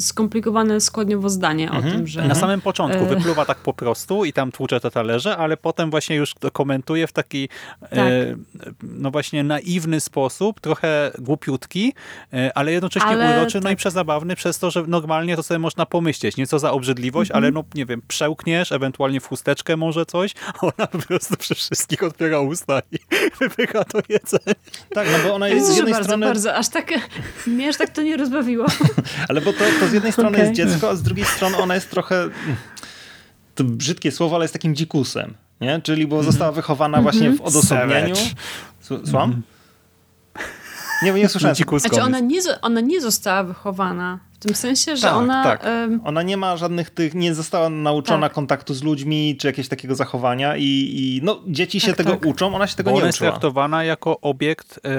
skomplikowane składniowo zdanie mhm. o tym, że... Na samym początku e, wypluwa tak po prostu i tam tłucze te talerze, ale potem właśnie już to komentuje w taki e, tak. e, no właśnie naiwny sposób, trochę głupiutki, e, ale jednocześnie ale, uroczy, tak. no i tak. przezabawny przez to, że normalnie to sobie można pomyśleć, nieco za obrzydliwość, mhm. ale no nie wiem, przełkniesz, ewentualnie w chusteczkę może coś, a ona po prostu przy wszystkich otwiera usta i wypycha to jedzenie. Tak, no bo ona jest z jednej bardzo, strony... Bardzo, aż tak, mnie aż tak to nie rozbawiło. Ale bo to, to z jednej strony okay. jest dziecko, a z drugiej strony ona jest trochę, to brzydkie słowo, ale jest takim dzikusem, nie? Czyli bo została mhm. wychowana właśnie w mhm. odosobnieniu. Słucham? Nie, nie słyszałem. Znaczy ona nie, ona nie została wychowana w tym sensie, że tak, ona... Tak. Ona nie ma żadnych tych, nie została nauczona tak. kontaktu z ludźmi, czy jakiegoś takiego zachowania i, i no, dzieci się tak, tego tak. uczą, ona się tego Bo nie ona jest uczyła. traktowana jako obiekt e,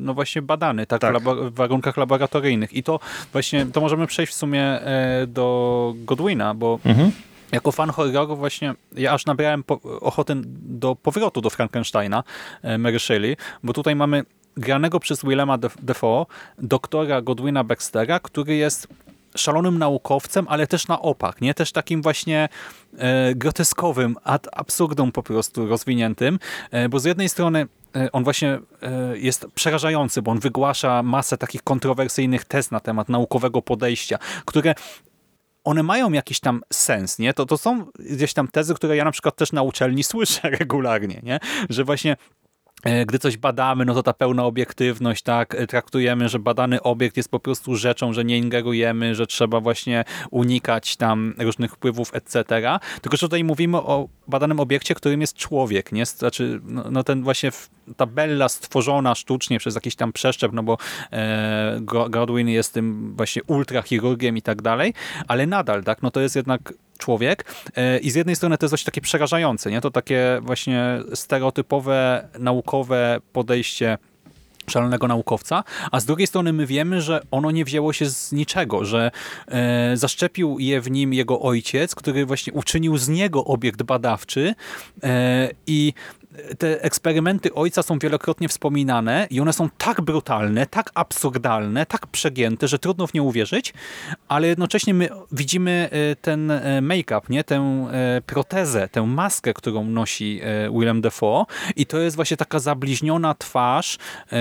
no właśnie badany tak, Tak. W, warunkach laboratoryjnych. I to właśnie, to możemy przejść w sumie e, do Godwina, bo Mhm. jako fan horroru właśnie ja aż nabrałem po, ochotę do powrotu do Frankensteina e, Mary Shelley, bo tutaj mamy granego przez Willema Def- Dafoe doktora Godwina Baxtera, który jest szalonym naukowcem, ale też na opak, nie? Też takim właśnie e, groteskowym, ad absurdum po prostu rozwiniętym, e, bo z jednej strony e, on właśnie e, jest przerażający, bo on wygłasza masę takich kontrowersyjnych tez na temat naukowego podejścia, które one mają jakiś tam sens, nie? To, to są gdzieś tam tezy, które ja na przykład też na uczelni słyszę regularnie, nie? Że właśnie gdy coś badamy, no to ta pełna obiektywność, tak, e, traktujemy, że badany obiekt jest po prostu rzeczą, że nie ingerujemy, że trzeba właśnie unikać tam różnych wpływów, etc. Tylko, że tutaj mówimy o badanym obiekcie, którym jest człowiek, nie? Znaczy, no, no ten właśnie ta Bella stworzona sztucznie przez jakiś tam przeszczep, no bo e, Go- Godwin jest tym właśnie ultrachirurgiem i tak dalej, ale nadal, tak, no to jest jednak człowiek e, i z jednej strony to jest coś takie przerażające, nie? To takie właśnie stereotypowe, naukowe podejście szalonego naukowca, a z drugiej strony my wiemy, że ono nie wzięło się z niczego, że e, zaszczepił je w nim jego ojciec, który właśnie uczynił z niego obiekt badawczy e, i te eksperymenty ojca są wielokrotnie wspominane i one są tak brutalne, tak absurdalne, tak przegięte, że trudno w nie uwierzyć, ale jednocześnie my widzimy e, ten e, make-up, nie? tę e, protezę, tę maskę, którą nosi Willem Dafoe i to jest właśnie taka zabliźniona twarz,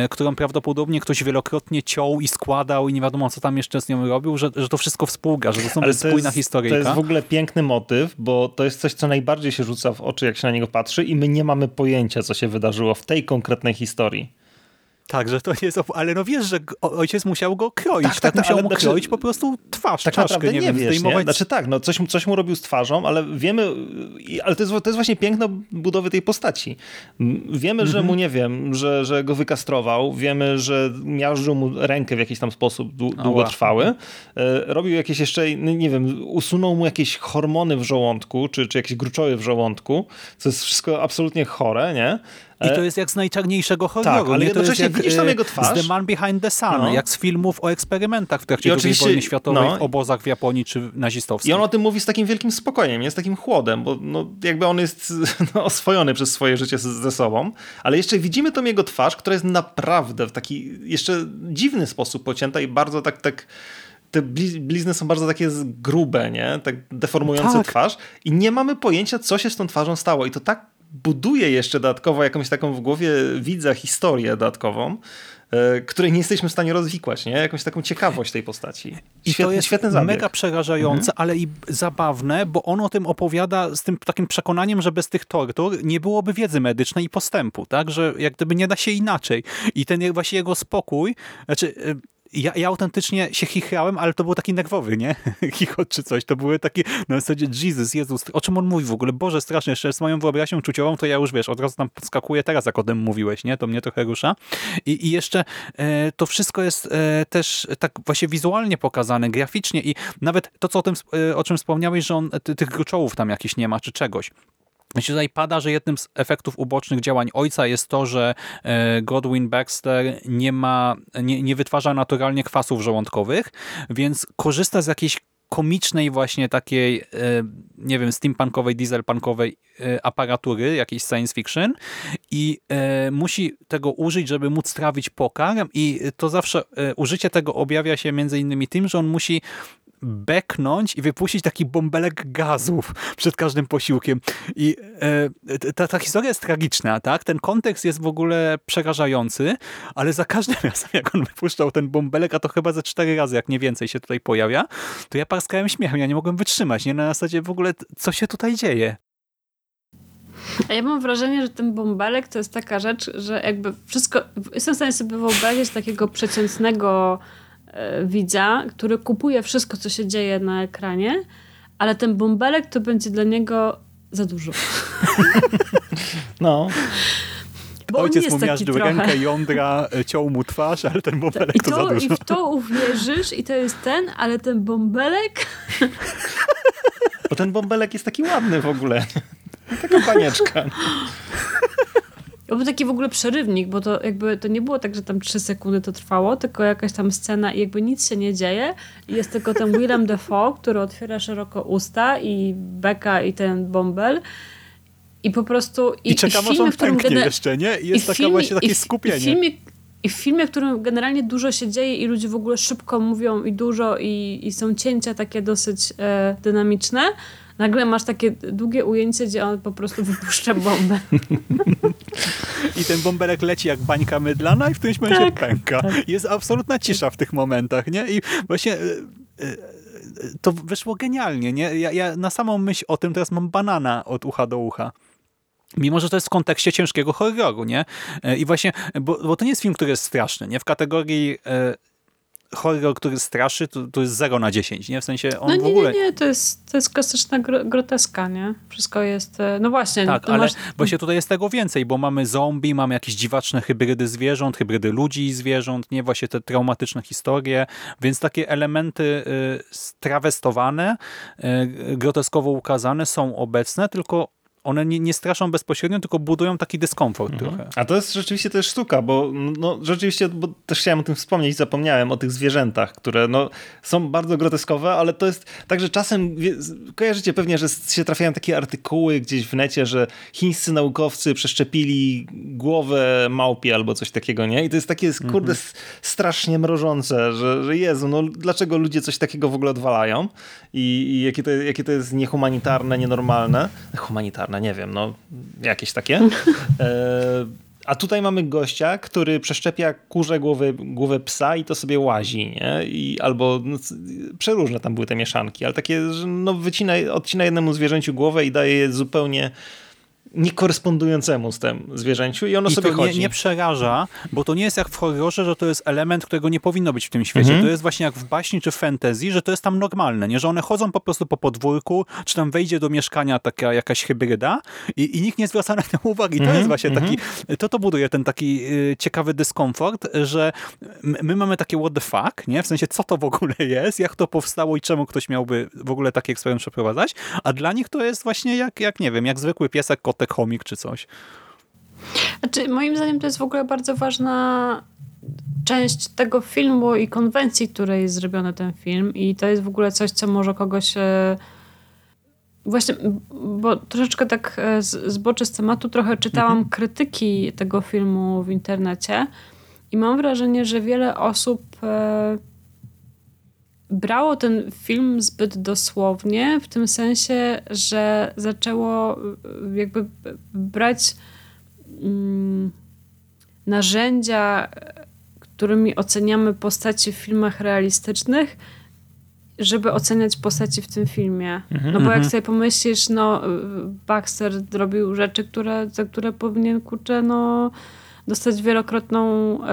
którą prawdopodobnie ktoś wielokrotnie ciął i składał i nie wiadomo co tam jeszcze z nią robił, że, że to wszystko współgra, że to są Ale spójna to historyjka. jest w ogóle piękny motyw, bo to jest coś, co najbardziej się rzuca w oczy, jak się na niego patrzy i my nie mamy pojęcia, co się wydarzyło w tej konkretnej historii. Tak, że to jest, op- ale no wiesz, że ojciec musiał go kroić, Tak, tak, tak, no, musiał mu znaczy- kroić po prostu twarz, Tak czaszkę, naprawdę nie, nie, wiem, wiesz, nie? Znaczy tak, no coś, mu- coś mu robił z twarzą, ale wiemy, ale to jest, to jest właśnie piękno budowy tej postaci. Wiemy, że Mhm. mu, nie wiem, że, że go wykastrował, wiemy, że miażdżył mu rękę w jakiś tam sposób dłu- długotrwały, e, robił jakieś jeszcze, nie wiem, usunął mu jakieś hormony w żołądku, czy, czy jakieś gruczoły w żołądku, co jest wszystko absolutnie chore, nie? I to jest jak z najczarniejszego horroru. Tak, ale jest jednocześnie jak, widzisz tam e, jego twarz. Z The Man Behind the Sun, No. jak z filmów o eksperymentach w trakcie II wojny światowej no. w obozach w Japonii czy nazistowskich. I on o tym mówi z takim wielkim spokojem, nie z takim chłodem, bo no, jakby on jest no, oswojony przez swoje życie ze sobą, ale jeszcze widzimy tą jego twarz, która jest naprawdę w taki jeszcze dziwny sposób pocięta i bardzo tak, tak te bli- blizny są bardzo takie grube, nie? Tak deformujące Tak. twarz i nie mamy pojęcia, co się z tą twarzą stało i to tak buduje jeszcze dodatkowo jakąś taką w głowie widza historię dodatkową, e, której nie jesteśmy w stanie rozwikłać, nie? Jakąś taką ciekawość tej postaci. I Świetny, to jest świetny zabieg. mega przerażające, ale i zabawne, bo on o tym opowiada z tym takim przekonaniem, że bez tych tortur nie byłoby wiedzy medycznej i postępu, tak? Że jak gdyby nie da się inaczej. I ten właśnie jego spokój, znaczy... Ja, ja autentycznie się chichrałem, ale to był taki nerwowy, nie? Chichot czy coś. To były takie, na zasadzie Jesus, Jezus, o czym on mówi w ogóle? Boże, strasznie, jeszcze z moją wyobraźnią czuciową, to ja już, wiesz, od razu tam podskakuję teraz, jak o tym mówiłeś, nie? To mnie trochę rusza. I, i jeszcze e, to wszystko jest e, też tak właśnie wizualnie pokazane, graficznie i nawet to, co o, tym, e, o czym wspomniałeś, że on ty, tych gruczołów tam jakichś nie ma, czy czegoś. Myślę, że tutaj pada, że jednym z efektów ubocznych działań ojca jest to, że e, Godwin Baxter nie ma, nie, nie wytwarza naturalnie kwasów żołądkowych, więc korzysta z jakiejś komicznej właśnie takiej, e, nie wiem, steampunkowej, dieselpunkowej e, aparatury, jakiejś science fiction i musi tego użyć, żeby móc trawić pokarm i to zawsze użycie tego objawia się między innymi tym, że on musi beknąć i wypuścić taki bąbelek gazów przed każdym posiłkiem. I e, ta, ta historia jest tragiczna, tak? Ten kontekst jest w ogóle przerażający, ale za każdym razem, jak on wypuszczał ten bąbelek, a to chyba ze cztery razy, jak nie więcej się tutaj pojawia, to ja parskałem śmiechem, ja nie mogłem wytrzymać, nie? Na zasadzie w ogóle, co się tutaj dzieje? A ja mam wrażenie, że ten bąbelek to jest taka rzecz, że jakby wszystko... Jestem w stanie sobie wyobrazić takiego przeciętnego widza, który kupuje wszystko, co się dzieje na ekranie, ale ten bąbelek to będzie dla niego za dużo. No. Bo ojciec jest mu miażdżył rękę, jądra, e, ciął mu twarz, ale ten bąbelek I to, za to, dużo. I w to uwierzysz i to jest ten, ale ten bąbelek Bo ten bąbelek jest taki ładny w ogóle. Taka panieczka. To był taki w ogóle przerywnik, bo to jakby to nie było tak, że tam trzy sekundy to trwało, tylko jakaś tam scena i jakby nic się nie dzieje. I jest tylko ten Willem Dafoe, który otwiera szeroko usta i Beka i ten bąbel. I po prostu... I czekam, w aż filmie, on pęknie jeszcze, nie? I i jest filmie- właśnie takie i skupienie. I w, filmie, I w filmie, w którym generalnie dużo się dzieje i ludzie w ogóle szybko mówią i dużo i, i są cięcia takie dosyć e, dynamiczne, nagle masz takie długie ujęcie, gdzie on po prostu wypuszcza bombę. I ten bąbelek leci jak bańka mydlana i w którymś momencie Tak, pęka. Jest absolutna cisza w tych momentach, nie? I właśnie e, e, to wyszło genialnie, nie? Ja, ja na samą myśl o tym teraz mam banana od ucha do ucha. Mimo, że to jest w kontekście ciężkiego horroru, nie? E, I właśnie, bo, bo to nie jest film, który jest straszny, nie? W kategorii e, horror, który straszy, to, to jest 0 na 10, nie? W sensie on No w nie, ogóle... nie, nie, to jest, to jest klasyczna gro, groteska, nie? Wszystko jest, e, no właśnie. Tak, to ale masz, właśnie tutaj jest tego więcej, bo mamy zombie, mamy jakieś dziwaczne hybrydy zwierząt, hybrydy ludzi i zwierząt, nie właśnie te traumatyczne historie, więc takie elementy y, strawestowane, y, groteskowo ukazane są obecne, tylko one nie, nie straszą bezpośrednio, tylko budują taki dyskomfort trochę. A to jest rzeczywiście też sztuka, bo no, rzeczywiście, bo też chciałem o tym wspomnieć, zapomniałem o tych zwierzętach, które no, są bardzo groteskowe, ale to jest tak, że czasem kojarzycie pewnie, że się trafiają takie artykuły gdzieś w necie, że chińscy naukowcy przeszczepili głowę małpie albo coś takiego, nie? I to jest takie, kurde, s- strasznie mrożące, że, że Jezu, no dlaczego ludzie coś takiego w ogóle odwalają i, i jakie, to, jakie to jest niehumanitarne, nienormalne. Humanitarne, nie wiem, no jakieś takie. E, a tutaj mamy gościa, który przeszczepia kurze głowę, głowę psa i to sobie łazi, nie? I, albo no, przeróżne tam były te mieszanki, ale takie, że no, wycina, odcina jednemu zwierzęciu głowę i daje je zupełnie niekorespondującemu z tym zwierzęciu i ono I sobie to nie, chodzi. nie przeraża, bo to nie jest jak w horrorze, że to jest element, którego nie powinno być w tym świecie. Mhm. To jest właśnie jak w baśni czy fantasy, że to jest tam normalne, nie? że one chodzą po prostu po podwórku, czy tam wejdzie do mieszkania taka jakaś hybryda i, i nikt nie zwraca na to uwagi. To Mhm, jest właśnie taki, to to buduje ten taki y, ciekawy dyskomfort, że my mamy takie what the fuck, nie? w sensie co to w ogóle jest, jak to powstało i czemu ktoś miałby w ogóle taki eksperyment przeprowadzać, a dla nich to jest właśnie jak, jak nie wiem, jak zwykły piesek, kotek, chomik czy coś. Znaczy, moim zdaniem to jest w ogóle bardzo ważna część tego filmu i konwencji, której jest zrobiony ten film i to jest w ogóle coś, co może kogoś e, właśnie, bo troszeczkę tak e, z- zboczę z tematu, trochę czytałam krytyki tego filmu w internecie i mam wrażenie, że wiele osób e, brało ten film zbyt dosłownie, w tym sensie, że zaczęło e, jakby brać mm, narzędzia, którymi oceniamy postaci w filmach realistycznych, żeby oceniać postaci w tym filmie. No bo jak sobie pomyślisz, no Baxter zrobił rzeczy, które, za które powinien, kurczę, no dostać wielokrotną e,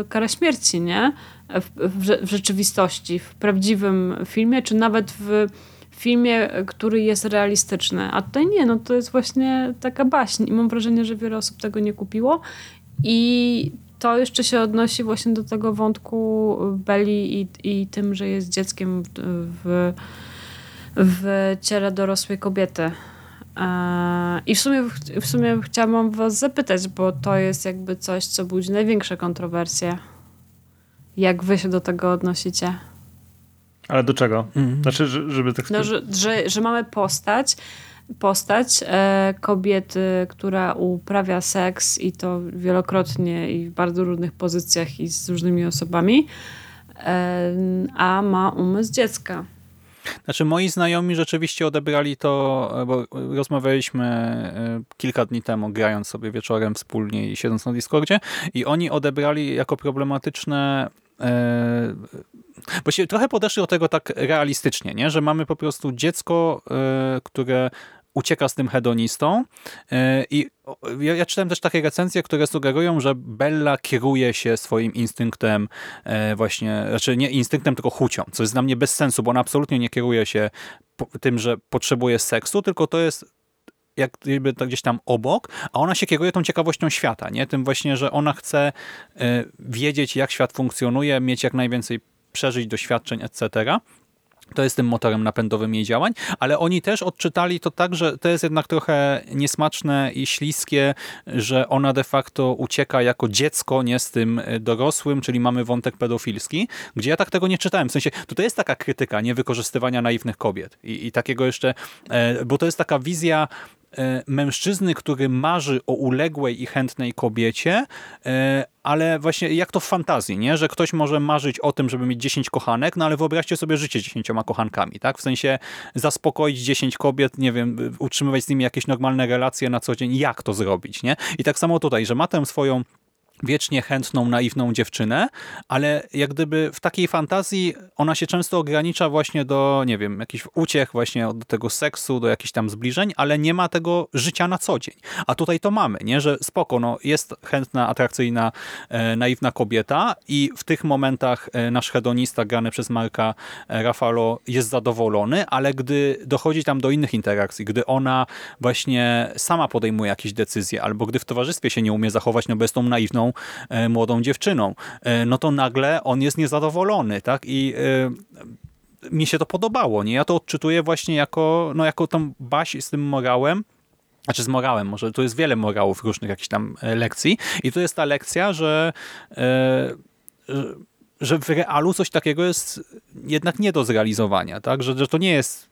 e, karę śmierci, nie? W, w, rze- w rzeczywistości, w prawdziwym filmie, czy nawet w filmie, który jest realistyczny. A tutaj nie, no to jest właśnie taka baśń i mam wrażenie, że wiele osób tego nie kupiło i to jeszcze się odnosi właśnie do tego wątku Belli i, i tym, że jest dzieckiem w, w, ciele dorosłej kobiety. E, I w sumie, w sumie chciałam was zapytać, bo to jest jakby coś, co budzi największe kontrowersje. Jak wy się do tego odnosicie? Ale do czego? Mhm. Znaczy, że- żeby tak... No, że, że, że mamy postać, postać e, kobiety, która uprawia seks i to wielokrotnie i w bardzo różnych pozycjach i z różnymi osobami, e, a ma umysł dziecka. Znaczy moi znajomi rzeczywiście odebrali to, e, bo rozmawialiśmy e, kilka dni temu, grając sobie wieczorem wspólnie i siedząc na Discordzie i oni odebrali jako problematyczne e, Właściwie trochę podeszli do tego tak realistycznie, nie? że mamy po prostu dziecko, e, które ucieka z tym hedonistą e, i ja, ja czytałem też takie recenzje, które sugerują, że Bella kieruje się swoim instynktem właśnie, znaczy nie instynktem, tylko chucią, co jest dla mnie bez sensu, bo ona absolutnie nie kieruje się tym, że potrzebuje seksu, tylko to jest jak gdyby to gdzieś tam obok, a ona się kieruje tą ciekawością świata, nie? Tym właśnie, że ona chce e, wiedzieć, jak świat funkcjonuje, mieć jak najwięcej przeżyć, doświadczeń, etc. To jest tym motorem napędowym jej działań, ale oni też odczytali to tak, że to jest jednak trochę niesmaczne i śliskie, że ona de facto ucieka jako dziecko, nie z tym dorosłym, czyli mamy wątek pedofilski, gdzie ja tak tego nie czytałem. W sensie, tutaj jest taka krytyka niewykorzystywania naiwnych kobiet i, i takiego jeszcze, e, bo to jest taka wizja E, mężczyzny, który marzy o uległej i chętnej kobiecie, e, ale właśnie jak to w fantazji, nie? że ktoś może marzyć o tym, żeby mieć 10 kochanek, no ale wyobraźcie sobie życie 10 kochankami, tak? W sensie zaspokoić 10 kobiet, nie wiem, utrzymywać z nimi jakieś normalne relacje na co dzień, jak to zrobić, nie? I tak samo tutaj, że ma tę swoją wiecznie chętną, naiwną dziewczynę, ale jak gdyby w takiej fantazji ona się często ogranicza właśnie do, nie wiem, jakichś uciech właśnie do tego seksu, do jakichś tam zbliżeń, ale nie ma tego życia na co dzień. A tutaj to mamy, nie? że spoko, no, jest chętna, atrakcyjna, e, naiwna kobieta i w tych momentach e, nasz hedonista grany przez Marka e, Rafalo jest zadowolony, ale gdy dochodzi tam do innych interakcji, gdy ona właśnie sama podejmuje jakieś decyzje, albo gdy w towarzystwie się nie umie zachować, no bo jest tą naiwną E, młodą dziewczyną, e, no to nagle on jest niezadowolony, tak? I e, mi się to podobało, nie? Ja to odczytuję właśnie jako, no jako tą baś z tym morałem, znaczy z morałem, może tu jest wiele morałów różnych jakichś tam lekcji i to jest ta lekcja, że, że w realu coś takiego jest jednak nie do zrealizowania, tak? Że, że to nie jest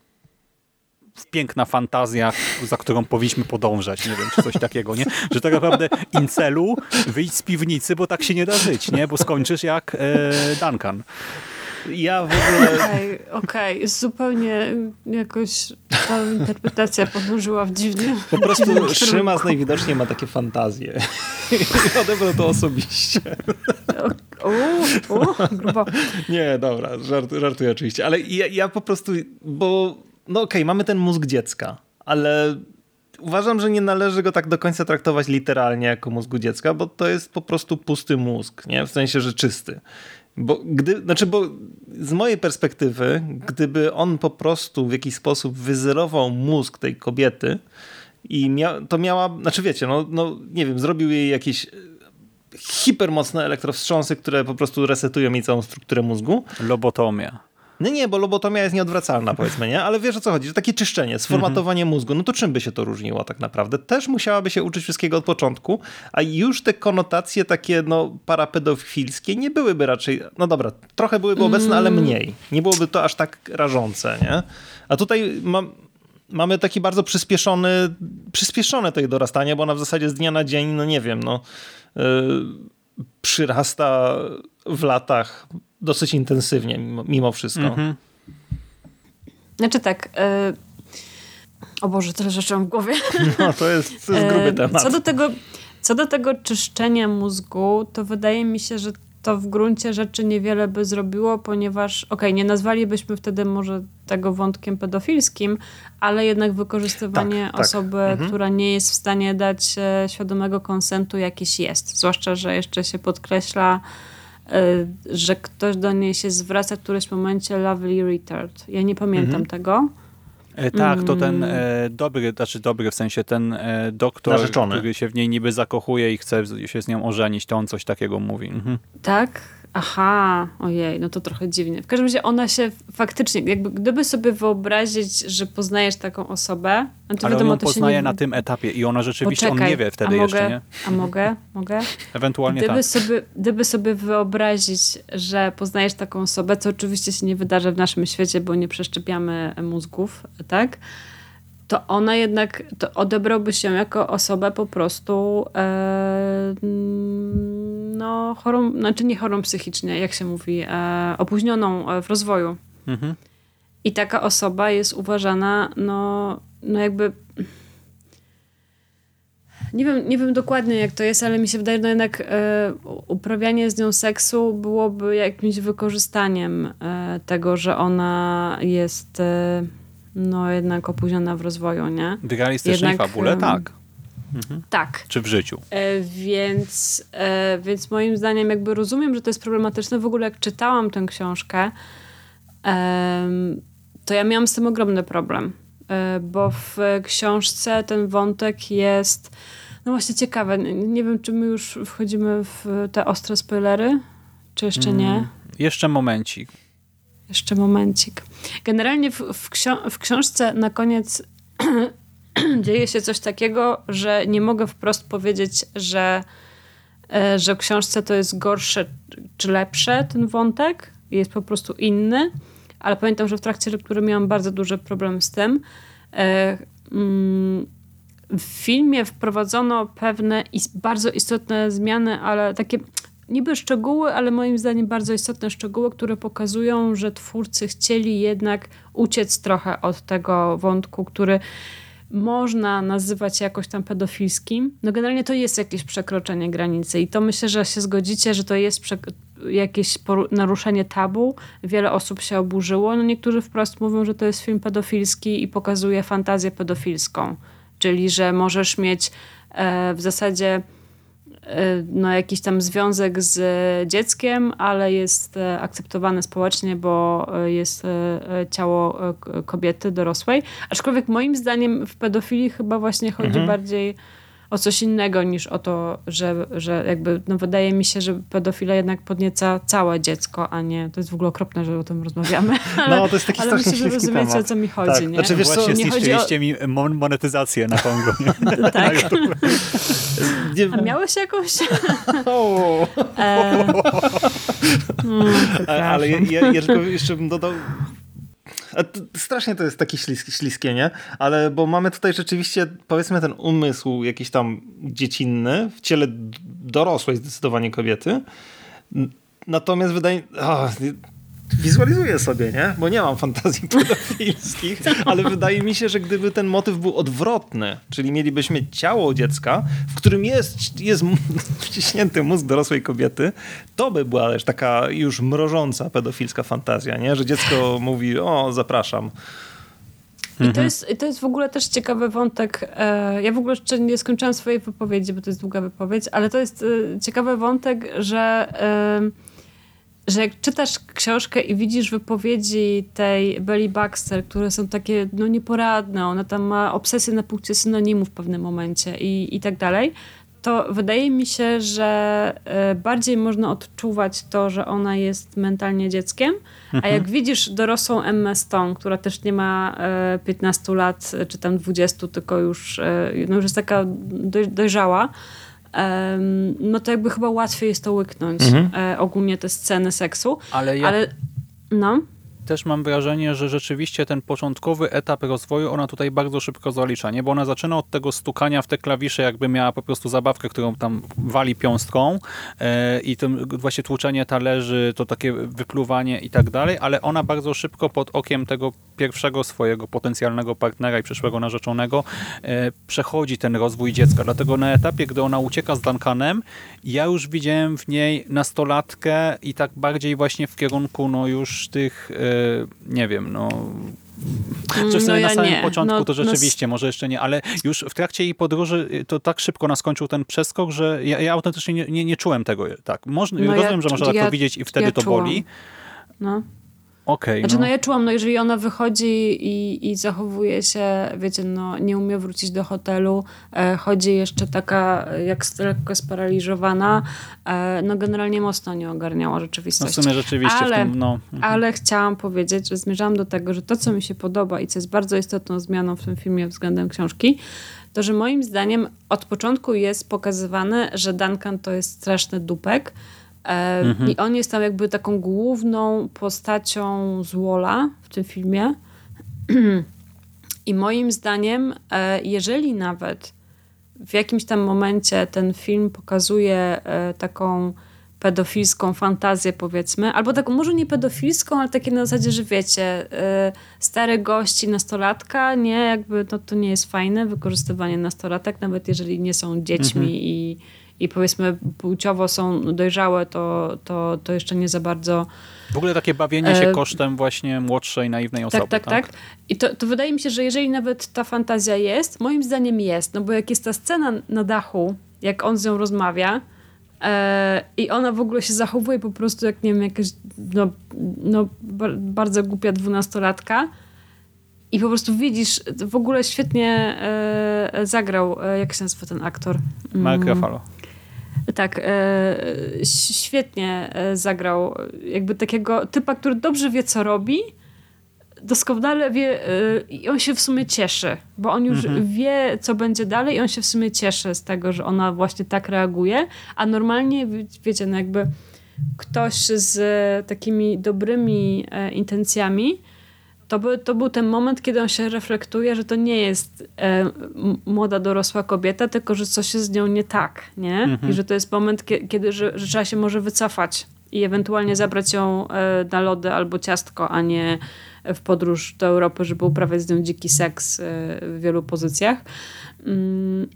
piękna fantazja, za którą powinniśmy podążać, nie wiem, czy coś takiego, nie? Że tak naprawdę incelu wyjść z piwnicy, bo tak się nie da żyć, nie? Bo skończysz jak e, Duncan. Ja w ogóle... Okej, okay, okay. zupełnie jakoś ta interpretacja podążyła w dziwnie. Po prostu Szymas najwidoczniej ma takie fantazje. I odebrał to osobiście. O, o, o, grubo. Nie, dobra, żart, żartuję oczywiście. Ale ja, ja po prostu, bo no okej, okay, mamy ten mózg dziecka, ale uważam, że nie należy go tak do końca traktować literalnie jako mózgu dziecka, bo to jest po prostu pusty mózg, nie? W sensie, że czysty. Bo gdy, znaczy, bo z mojej perspektywy, gdyby on po prostu w jakiś sposób wyzerował mózg tej kobiety i mia to miała, znaczy wiecie, no, no nie wiem, zrobił jej jakieś hipermocne elektrowstrząsy, które po prostu resetują jej całą strukturę mózgu. Lobotomia. No nie, bo lobotomia jest nieodwracalna, powiedzmy, nie? Ale wiesz o co chodzi, że takie czyszczenie, sformatowanie mhm. mózgu, no to czym by się to różniło tak naprawdę? Też musiałaby się uczyć wszystkiego od początku, a już te konotacje takie, no, parapedofilskie nie byłyby raczej, no dobra, trochę byłyby obecne, ale mm. mniej. Nie byłoby to aż tak rażące, nie? A tutaj mam, mamy taki bardzo przyspieszony, przyspieszone to jej dorastanie, bo ona w zasadzie z dnia na dzień, no nie wiem, no, yy, przyrasta w latach dosyć intensywnie mimo, mimo wszystko. Mhm. Znaczy tak, y o Boże, tyle rzeczy mam w głowie. No, to jest, to jest gruby temat. Co do, tego, co do tego czyszczenia mózgu, to wydaje mi się, że to w gruncie rzeczy niewiele by zrobiło, ponieważ, okej, okay, nie nazwalibyśmy wtedy może tego wątkiem pedofilskim, ale jednak wykorzystywanie tak, tak. osoby, tak. która nie jest w stanie dać e, świadomego konsentu jakieś jest. Zwłaszcza, że jeszcze się podkreśla, e, że ktoś do niej się zwraca w którymś momencie lovely retard. Ja nie pamiętam mhm. tego. E, tak, to ten mm. e, dobry, znaczy dobry w sensie ten e, doktor, Narzeczony. który się w niej niby zakochuje i chce się z nią ożenić, to on coś takiego mówi. Mhm. Tak? Aha, ojej, no to trochę dziwnie. W każdym razie ona się faktycznie, jakby gdyby sobie wyobrazić, że poznajesz taką osobę, no to Ale wiadomo, on ją poznaje nie... na tym etapie i ona rzeczywiście, Poczekaj, on nie wie wtedy jeszcze, nie? A mogę? Mogę? Ewentualnie gdyby tak. Sobie, gdyby sobie wyobrazić, że poznajesz taką osobę, co oczywiście się nie wydarzy w naszym świecie, bo nie przeszczepiamy mózgów, tak? to ona jednak to odebrałby się jako osobę po prostu e, no, chorą, znaczy nie chorą psychicznie, jak się mówi, e, opóźnioną e, w rozwoju. Mhm. I taka osoba jest uważana, no, no jakby. Nie wiem, nie wiem dokładnie jak to jest, ale mi się wydaje, no jednak e, uprawianie z nią seksu byłoby jakimś wykorzystaniem e, tego, że ona jest e, no jednak opóźniona w rozwoju, nie? W realistycznej jednak, fabule tak. Mhm. Tak. Czy w życiu. E, więc, e, więc moim zdaniem jakby rozumiem, że to jest problematyczne. W ogóle jak czytałam tę książkę, e, to ja miałam z tym ogromny problem. e, bo w książce ten wątek jest no właśnie ciekawe. Nie wiem, czy my już wchodzimy w te ostre spoilery, czy jeszcze nie. Mm, jeszcze momencik. Jeszcze momencik. Generalnie w, w, ksio w książce na koniec dzieje się coś takiego, że nie mogę wprost powiedzieć, że, e, że w książce to jest gorsze czy lepsze ten wątek. Jest po prostu inny. Ale pamiętam, że w trakcie lektury miałam bardzo duży problem z tym. E, mm, w filmie wprowadzono pewne bardzo istotne zmiany, ale takie niby szczegóły, ale moim zdaniem bardzo istotne szczegóły, które pokazują, że twórcy chcieli jednak uciec trochę od tego wątku, który można nazywać jakoś tam pedofilskim. No generalnie to jest jakieś przekroczenie granicy i to myślę, że się zgodzicie, że to jest jakieś naruszenie tabu. Wiele osób się oburzyło. No niektórzy wprost mówią, że to jest film pedofilski i pokazuje fantazję pedofilską. Czyli, że możesz mieć e, w zasadzie no, jakiś tam związek z dzieckiem, ale jest e, akceptowany społecznie, bo jest ciało kobiety dorosłej. Aczkolwiek moim zdaniem w pedofilii chyba właśnie chodzi mhm. bardziej o coś innego niż o to, że, że jakby, no wydaje mi się, że pedofila jednak podnieca całe dziecko, a nie, to jest w ogóle okropne, że o tym rozmawiamy. Ale, no, to jest taki ale myślę, że rozumiecie, temat. o co mi chodzi, tak. nie? Znaczy, wiesz co, nie zniszczyliście o... mi monetyzację na Kongo. tak. a miałeś jakąś? e... hmm, ale ja, ja, ja jeszcze bym dodał Strasznie to jest takie śliskie, nie? Ale bo mamy tutaj rzeczywiście, powiedzmy, ten umysł jakiś tam dziecinny w ciele dorosłej zdecydowanie kobiety. Natomiast wydaje... Oh, wizualizuję sobie, nie? Bo nie mam fantazji pedofilskich, ale wydaje mi się, że gdyby ten motyw był odwrotny, czyli mielibyśmy ciało dziecka, w którym jest, jest wciśnięty mózg dorosłej kobiety, to by była też taka już mrożąca pedofilska fantazja, nie? Że dziecko mówi, o, zapraszam. I to, mhm. jest, to jest w ogóle też ciekawy wątek. E, ja w ogóle jeszcze nie skończyłam swojej wypowiedzi, bo to jest długa wypowiedź, ale to jest e, ciekawy wątek, że że jak czytasz książkę i widzisz wypowiedzi tej Belly Baxter, które są takie no nieporadne, ona tam ma obsesję na punkcie synonimów w pewnym momencie i, i tak dalej, to wydaje mi się, że e, bardziej można odczuwać to, że ona jest mentalnie dzieckiem, a mhm. jak widzisz dorosłą Emma Stone, która też nie ma 15 e, lat, czy tam 20, tylko już, e, no już jest taka dojrzała, no to jakby chyba łatwiej jest to łyknąć, mhm. E, ogólnie te sceny seksu. Ale, ja... ale no też mam wrażenie, że rzeczywiście ten początkowy etap rozwoju ona tutaj bardzo szybko zalicza, nie? bo ona zaczyna od tego stukania w te klawisze, jakby miała po prostu zabawkę, którą tam wali piąstką e, i to właśnie tłuczenie talerzy, to takie wypluwanie i tak dalej, ale ona bardzo szybko pod okiem tego pierwszego swojego potencjalnego partnera i przyszłego narzeczonego e, przechodzi ten rozwój dziecka. Dlatego na etapie, gdy ona ucieka z Duncanem, ja już widziałem w niej nastolatkę i tak bardziej właśnie w kierunku no już tych e, nie wiem, no Coś no ja na samym nie. początku no, to no rzeczywiście, no... może jeszcze nie, ale już w trakcie jej podróży y, to tak szybko naskończył ten przeskok, że ja, ja autentycznie nie, nie, nie, czułem tego. Tak, Można, no rozumiem, ja, że można ja, tak powiedzieć i wtedy to czułam. boli. No. Okay, znaczy, no. no ja czułam, no jeżeli ona wychodzi i, i zachowuje się, wiecie, no nie umie wrócić do hotelu, e, chodzi jeszcze taka jak lekko sparaliżowana, e, no generalnie mocno nie ogarniała rzeczywistości. No w sumie rzeczywiście. Ale, tym, no. Mhm. ale chciałam powiedzieć, że zmierzałam do tego, że to, co mi się podoba i co jest bardzo istotną zmianą w tym filmie względem książki, to, że moim zdaniem od początku jest pokazywane, że Duncan to jest straszny dupek, Mhm. I on jest tam jakby taką główną postacią złola w tym filmie. I moim zdaniem, e, jeżeli nawet w jakimś tam momencie ten film pokazuje e, taką pedofilską fantazję, powiedzmy, albo taką może nie pedofilską, ale takie na zasadzie, że wiecie, e, stary gości nastolatka, nie, jakby no, to nie jest fajne wykorzystywanie nastolatek, nawet jeżeli nie są dziećmi mhm. i i powiedzmy płciowo są dojrzałe, to, to, to jeszcze nie za bardzo... W ogóle takie bawienie się e... kosztem właśnie młodszej, naiwnej tak, osoby. Tak, tak, tak. I to, to wydaje mi się, że jeżeli nawet ta fantazja jest, moim zdaniem jest, no bo jak jest ta scena na dachu, jak on z nią rozmawia, e, i ona w ogóle się zachowuje po prostu jak, nie wiem, jakaś no, no, bardzo głupia dwunastolatka, I po prostu widzisz, w ogóle świetnie e, zagrał, jak się nazywa ten aktor? Mark Mm, Ruffalo. Tak, e, świetnie e, zagrał jakby takiego typa, który dobrze wie, co robi, doskonale wie e, i on się w sumie cieszy, bo on już Mhm. wie, co będzie dalej i on się w sumie cieszy z tego, że ona właśnie tak reaguje, a normalnie, wie- wiecie, no jakby ktoś z takimi dobrymi intencjami, to, by, to był ten moment, kiedy on się reflektuje, że to nie jest e, młoda, dorosła kobieta, tylko że coś jest z nią nie tak, nie? I że to jest moment, kie- kiedy że, że trzeba się może wycofać i ewentualnie zabrać ją e, na lody albo ciastko, a nie w podróż do Europy, żeby uprawiać z nią dziki seks e, w wielu pozycjach.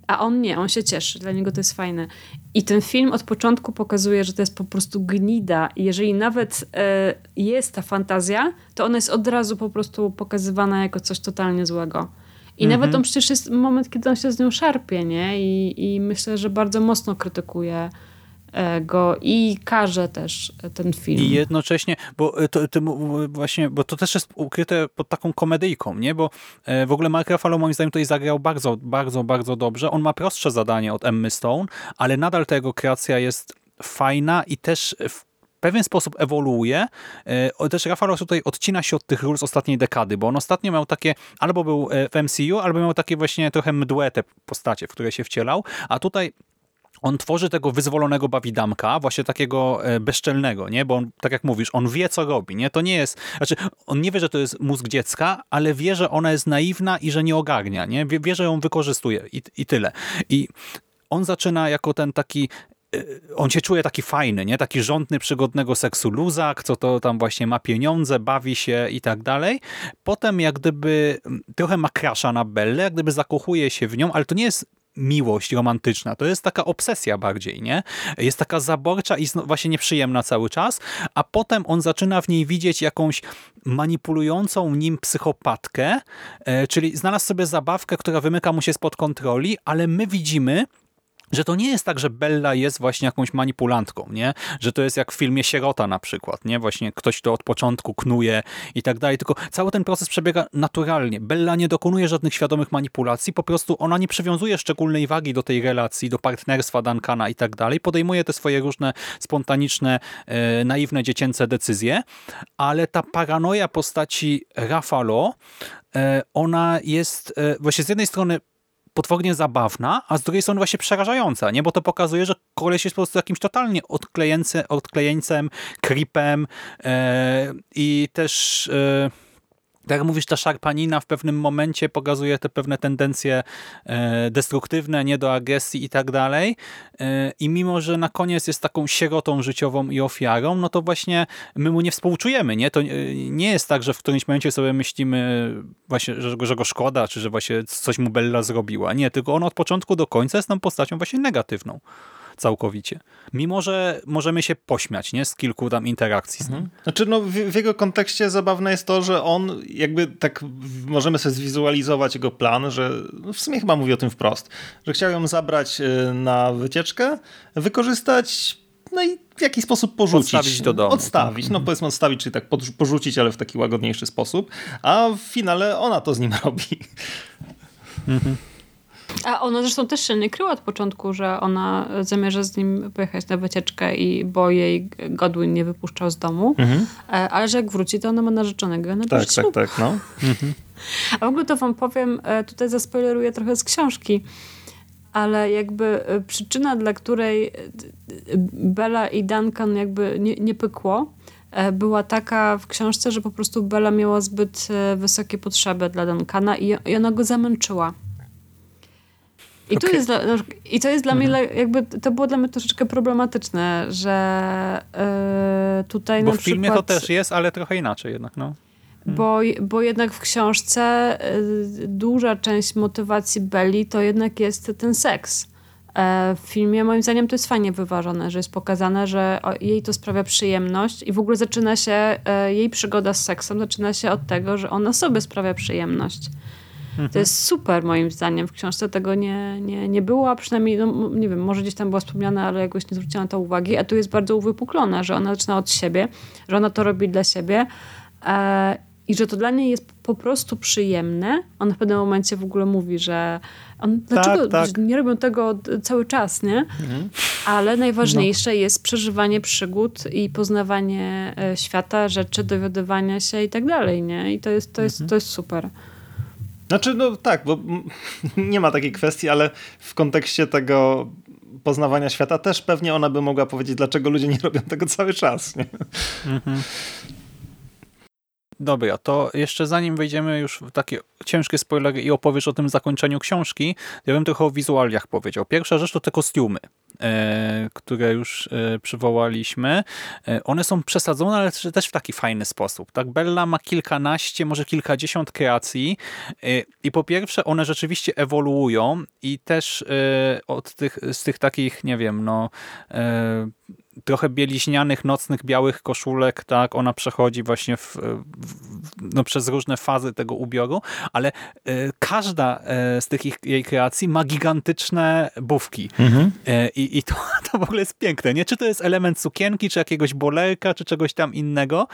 A on nie, on się cieszy, dla niego to jest fajne. I ten film od początku pokazuje, że to jest po prostu gnida. I jeżeli nawet e, jest ta fantazja, to ona jest od razu po prostu pokazywana jako coś totalnie złego. I nawet on przecież jest moment, kiedy on się z nią szarpie, nie? I, i myślę, że bardzo mocno krytykuje go i każe też e, ten film. I jednocześnie, bo e, to, to właśnie, bo to też jest ukryte pod taką komedyjką, nie? Bo e, w ogóle Mark Ruffalo moim zdaniem tutaj zagrał bardzo, bardzo, bardzo dobrze. On ma prostsze zadanie od Emmy Stone, ale nadal ta jego kreacja jest fajna i też w pewien sposób ewoluuje. E, Też Ruffalo tutaj odcina się od tych ról z ostatniej dekady, bo on ostatnio miał takie, albo był e, w MCU, albo miał takie właśnie trochę mdłe te postacie, w które się wcielał, a tutaj on tworzy tego wyzwolonego bawidamka, właśnie takiego e, bezczelnego, nie? Bo on, tak jak mówisz, on wie, co robi, nie? To nie jest, znaczy, on nie wie, że to jest mózg dziecka, ale wie, że ona jest naiwna i że nie ogarnia, nie? Wie, wie że ją wykorzystuje i, i tyle. I on zaczyna jako ten taki e, on się czuje taki fajny, nie? Taki rządny, przygodnego seksu luzak, co to tam właśnie ma pieniądze, bawi się i tak dalej. Potem jak gdyby trochę ma krasza na Bellę, jak gdyby zakochuje się w nią, ale to nie jest miłość romantyczna. To jest taka obsesja bardziej, nie? Jest taka zaborcza i właśnie nieprzyjemna cały czas, a potem on zaczyna w niej widzieć jakąś manipulującą nim psychopatkę, e, czyli znalazł sobie zabawkę, która wymyka mu się spod kontroli, ale my widzimy, że to nie jest tak, że Bella jest właśnie jakąś manipulantką, nie? Że to jest jak w filmie Sierota na przykład, nie? Właśnie ktoś to od początku knuje i tak dalej, tylko cały ten proces przebiega naturalnie. Bella nie dokonuje żadnych świadomych manipulacji, po prostu ona nie przywiązuje szczególnej wagi do tej relacji, do partnerstwa Duncana i tak dalej. Podejmuje te swoje różne spontaniczne, e, naiwne, dziecięce decyzje, ale ta paranoja postaci Rafalo, e, ona jest e, właśnie z jednej strony potwornie zabawna, a z drugiej strony właśnie przerażająca, nie? Bo to pokazuje, że koleś jest po prostu jakimś totalnie odklejęce, odklejeńcem, creepem e, i też e, tak jak mówisz, ta szarpanina w pewnym momencie pokazuje te pewne tendencje e, destruktywne, nie do agresji i tak dalej. E, I mimo, że na koniec jest taką sierotą życiową i ofiarą, no to właśnie my mu nie współczujemy, nie? To e, nie jest tak, że w którymś momencie sobie myślimy właśnie, że, że go szkoda, czy że właśnie coś mu Bella zrobiła. Nie, tylko on od początku do końca jest tą postacią właśnie negatywną. Całkowicie. Mimo, że możemy się pośmiać, nie? Z kilku tam interakcji nim. Znaczy, no, w, w jego kontekście zabawne jest to, że on jakby tak możemy sobie zwizualizować jego plan, że no w sumie chyba mówi o tym wprost, że chciał ją zabrać y, na wycieczkę, wykorzystać, no i w jakiś sposób porzucić. Odstawić do domu, Odstawić, no powiedzmy odstawić, czyli tak porzucić, ale w taki łagodniejszy sposób, a w finale ona to z nim robi. A ona zresztą też się nie kryła od początku, że ona zamierza z nim pojechać na wycieczkę i bo jej Godwin nie wypuszczał z domu. E, Ale że jak wróci, to ona ma narzeczonego. Ona Tak, tak, ślub. tak, no. A w ogóle to wam powiem, e, tutaj zaspoileruję trochę z książki, ale jakby e, przyczyna, dla której Bella i Duncan jakby nie, nie pykło, była taka w książce, że po prostu Bella miała zbyt wysokie potrzeby dla Duncana i, i ona go zamęczyła. I, to Okej. jest dla, I to jest dla mnie, dla- jakby to było dla mnie troszeczkę problematyczne, że e, tutaj Bo na w filmie przykład... to też jest, ale trochę inaczej jednak, no. Bo, bo jednak w książce y, duża część motywacji Belli to jednak jest ten seks. E, W filmie moim zdaniem to jest fajnie wyważone, że jest pokazane, że jej to sprawia przyjemność i w ogóle zaczyna się, e, jej przygoda z seksem zaczyna się od tego, że ona sobie sprawia przyjemność. To jest super moim zdaniem. W książce tego nie, nie, nie było, a przynajmniej, no, nie wiem, może gdzieś tam było wspomniane, ale jakoś nie zwróciłam na to uwagi. A tu jest bardzo uwypuklone, że ona zaczyna od siebie, że ona to robi dla siebie. E, i że to dla niej jest po prostu przyjemne. On w pewnym momencie w ogóle mówi, że on, dlaczego tak. nie robią tego cały czas, nie? Mhm. Ale najważniejsze no. jest przeżywanie przygód i poznawanie e, świata, rzeczy, dowiadywania się i tak dalej, nie? I to jest, to jest, mhm. to jest super. Znaczy, no tak, bo nie ma takiej kwestii, ale w kontekście tego poznawania świata też pewnie ona by mogła powiedzieć, dlaczego ludzie nie robią tego cały czas. Nie? Mhm. Dobra, to jeszcze zanim wejdziemy już w takie ciężkie spoilery i opowiesz o tym zakończeniu książki, ja bym trochę o wizualiach powiedział. Pierwsza rzecz to te kostiumy, które już e, przywołaliśmy. E, one są przesadzone, ale też w taki fajny sposób. Tak, Bella ma kilkanaście, może kilkadziesiąt kreacji e, i po pierwsze one rzeczywiście ewoluują i też e, od tych, z tych takich, nie wiem, no e, trochę bieliźnianych, nocnych, białych koszulek, tak, ona przechodzi właśnie w, w, no, przez różne fazy tego ubioru, ale y, każda y, z tych ich, jej kreacji ma gigantyczne bufki. Mhm. Y, I to, to w ogóle jest piękne, nie? Czy to jest element sukienki, czy jakiegoś bolerka, czy czegoś tam innego.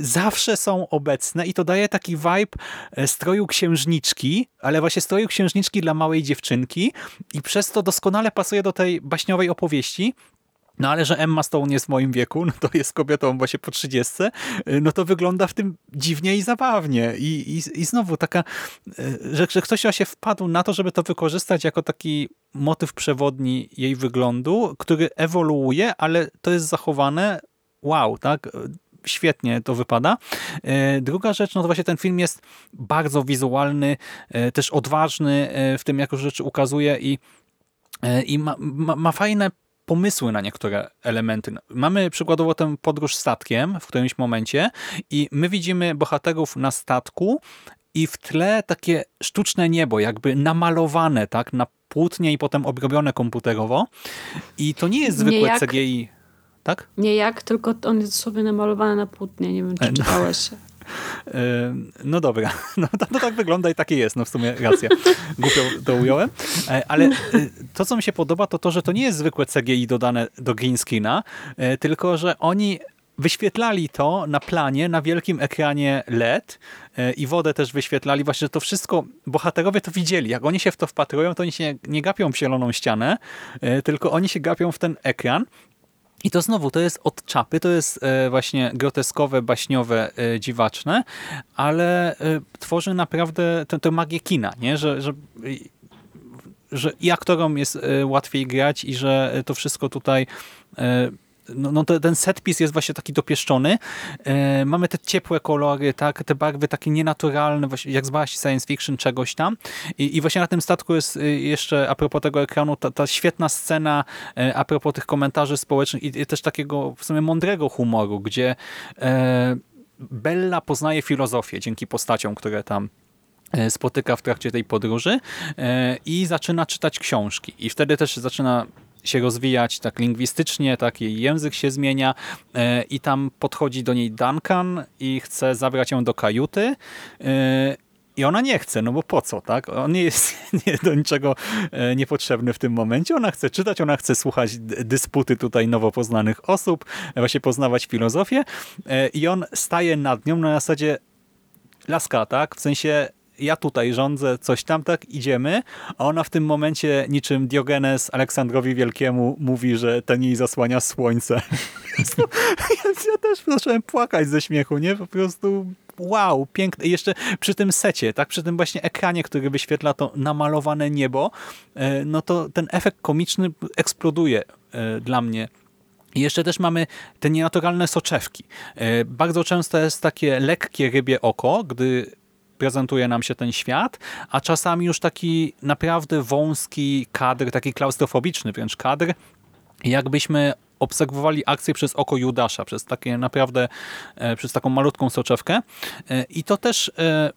Zawsze są obecne i to daje taki vibe stroju księżniczki, ale właśnie stroju księżniczki dla małej dziewczynki i przez to doskonale pasuje do tej baśniowej opowieści, no ale że Emma Stone jest w moim wieku, no to jest kobietą właśnie po 30, no to wygląda w tym dziwnie i zabawnie. I, i, i znowu taka, e, że, że ktoś się wpadł na to, żeby to wykorzystać jako taki motyw przewodni jej wyglądu, który ewoluuje, ale to jest zachowane wow, tak? Świetnie to wypada. E, druga rzecz, no to właśnie ten film jest bardzo wizualny, też odważny w tym, jak rzeczy ukazuje i i ma, ma, ma, fajne pomysły na niektóre elementy. Mamy przykładowo tę podróż statkiem w którymś momencie i my widzimy bohaterów na statku i w tle takie sztuczne niebo, jakby namalowane tak na płótnie i potem obrobione komputerowo. I to nie jest zwykłe nie jak, CGI. Tak? Nie jak, tylko on jest sobie namalowany na płótnie. Nie wiem, czy e, no. czytałeś się. No dobra, no to, to, tak wygląda i takie jest, no w sumie racja. Głupio to ująłem. E, ale e, to, co mi się podoba, to to, że to nie jest zwykłe CGI dodane do green screena, e, tylko, że oni wyświetlali to na planie, na wielkim ekranie LED i wodę też wyświetlali. Właśnie, że to wszystko, bohaterowie to widzieli. Jak oni się w to wpatrują, to oni się nie gapią w zieloną ścianę, tylko oni się gapią w ten ekran i to znowu, to jest od czapy, to jest e, właśnie groteskowe, baśniowe, e, dziwaczne, ale e, tworzy naprawdę tę, magię kina, nie? Że, że, że i aktorom jest łatwiej grać i że to wszystko tutaj no, no ten setpis jest właśnie taki dopieszczony. E, mamy te ciepłe kolory, tak, te barwy takie nienaturalne, właśnie jak z science fiction czegoś tam. I, I, właśnie na tym statku jest y, jeszcze, a propos tego ekranu, ta, ta świetna scena e, a propos tych komentarzy społecznych i, i, też takiego w sumie mądrego humoru, gdzie e, Bella poznaje filozofię dzięki postaciom, które tam e, spotyka w trakcie tej podróży e, i zaczyna czytać książki. I wtedy też zaczyna się rozwijać tak lingwistycznie, tak jej język się zmienia e, i tam podchodzi do niej Duncan i chce zabrać ją do kajuty e, i ona nie chce, no bo po co, tak? On nie jest nie, do niczego e, niepotrzebny w tym momencie. Ona chce czytać, ona chce słuchać dysputy tutaj nowo poznanych osób, właśnie poznawać filozofię i on staje nad nią na zasadzie laska, tak? W sensie ja tutaj rządzę, coś tam, tak, idziemy, a ona w tym momencie niczym Diogenes Aleksandrowi Wielkiemu mówi, że ten jej zasłania słońce. ja też zacząłem płakać ze śmiechu, nie? Po prostu wow, piękne. Jeszcze przy tym secie, tak, przy tym właśnie ekranie, który wyświetla to namalowane niebo, e, no to ten efekt komiczny eksploduje e, dla mnie i jeszcze też mamy te nienaturalne soczewki. E, bardzo często jest takie lekkie rybie oko, gdy prezentuje nam się ten świat, a czasami już taki naprawdę wąski kadr, taki klaustrofobiczny wręcz kadr, jakbyśmy obserwowali akcję przez oko Judasza, przez takie naprawdę, e, przez taką malutką soczewkę. E, I to też e,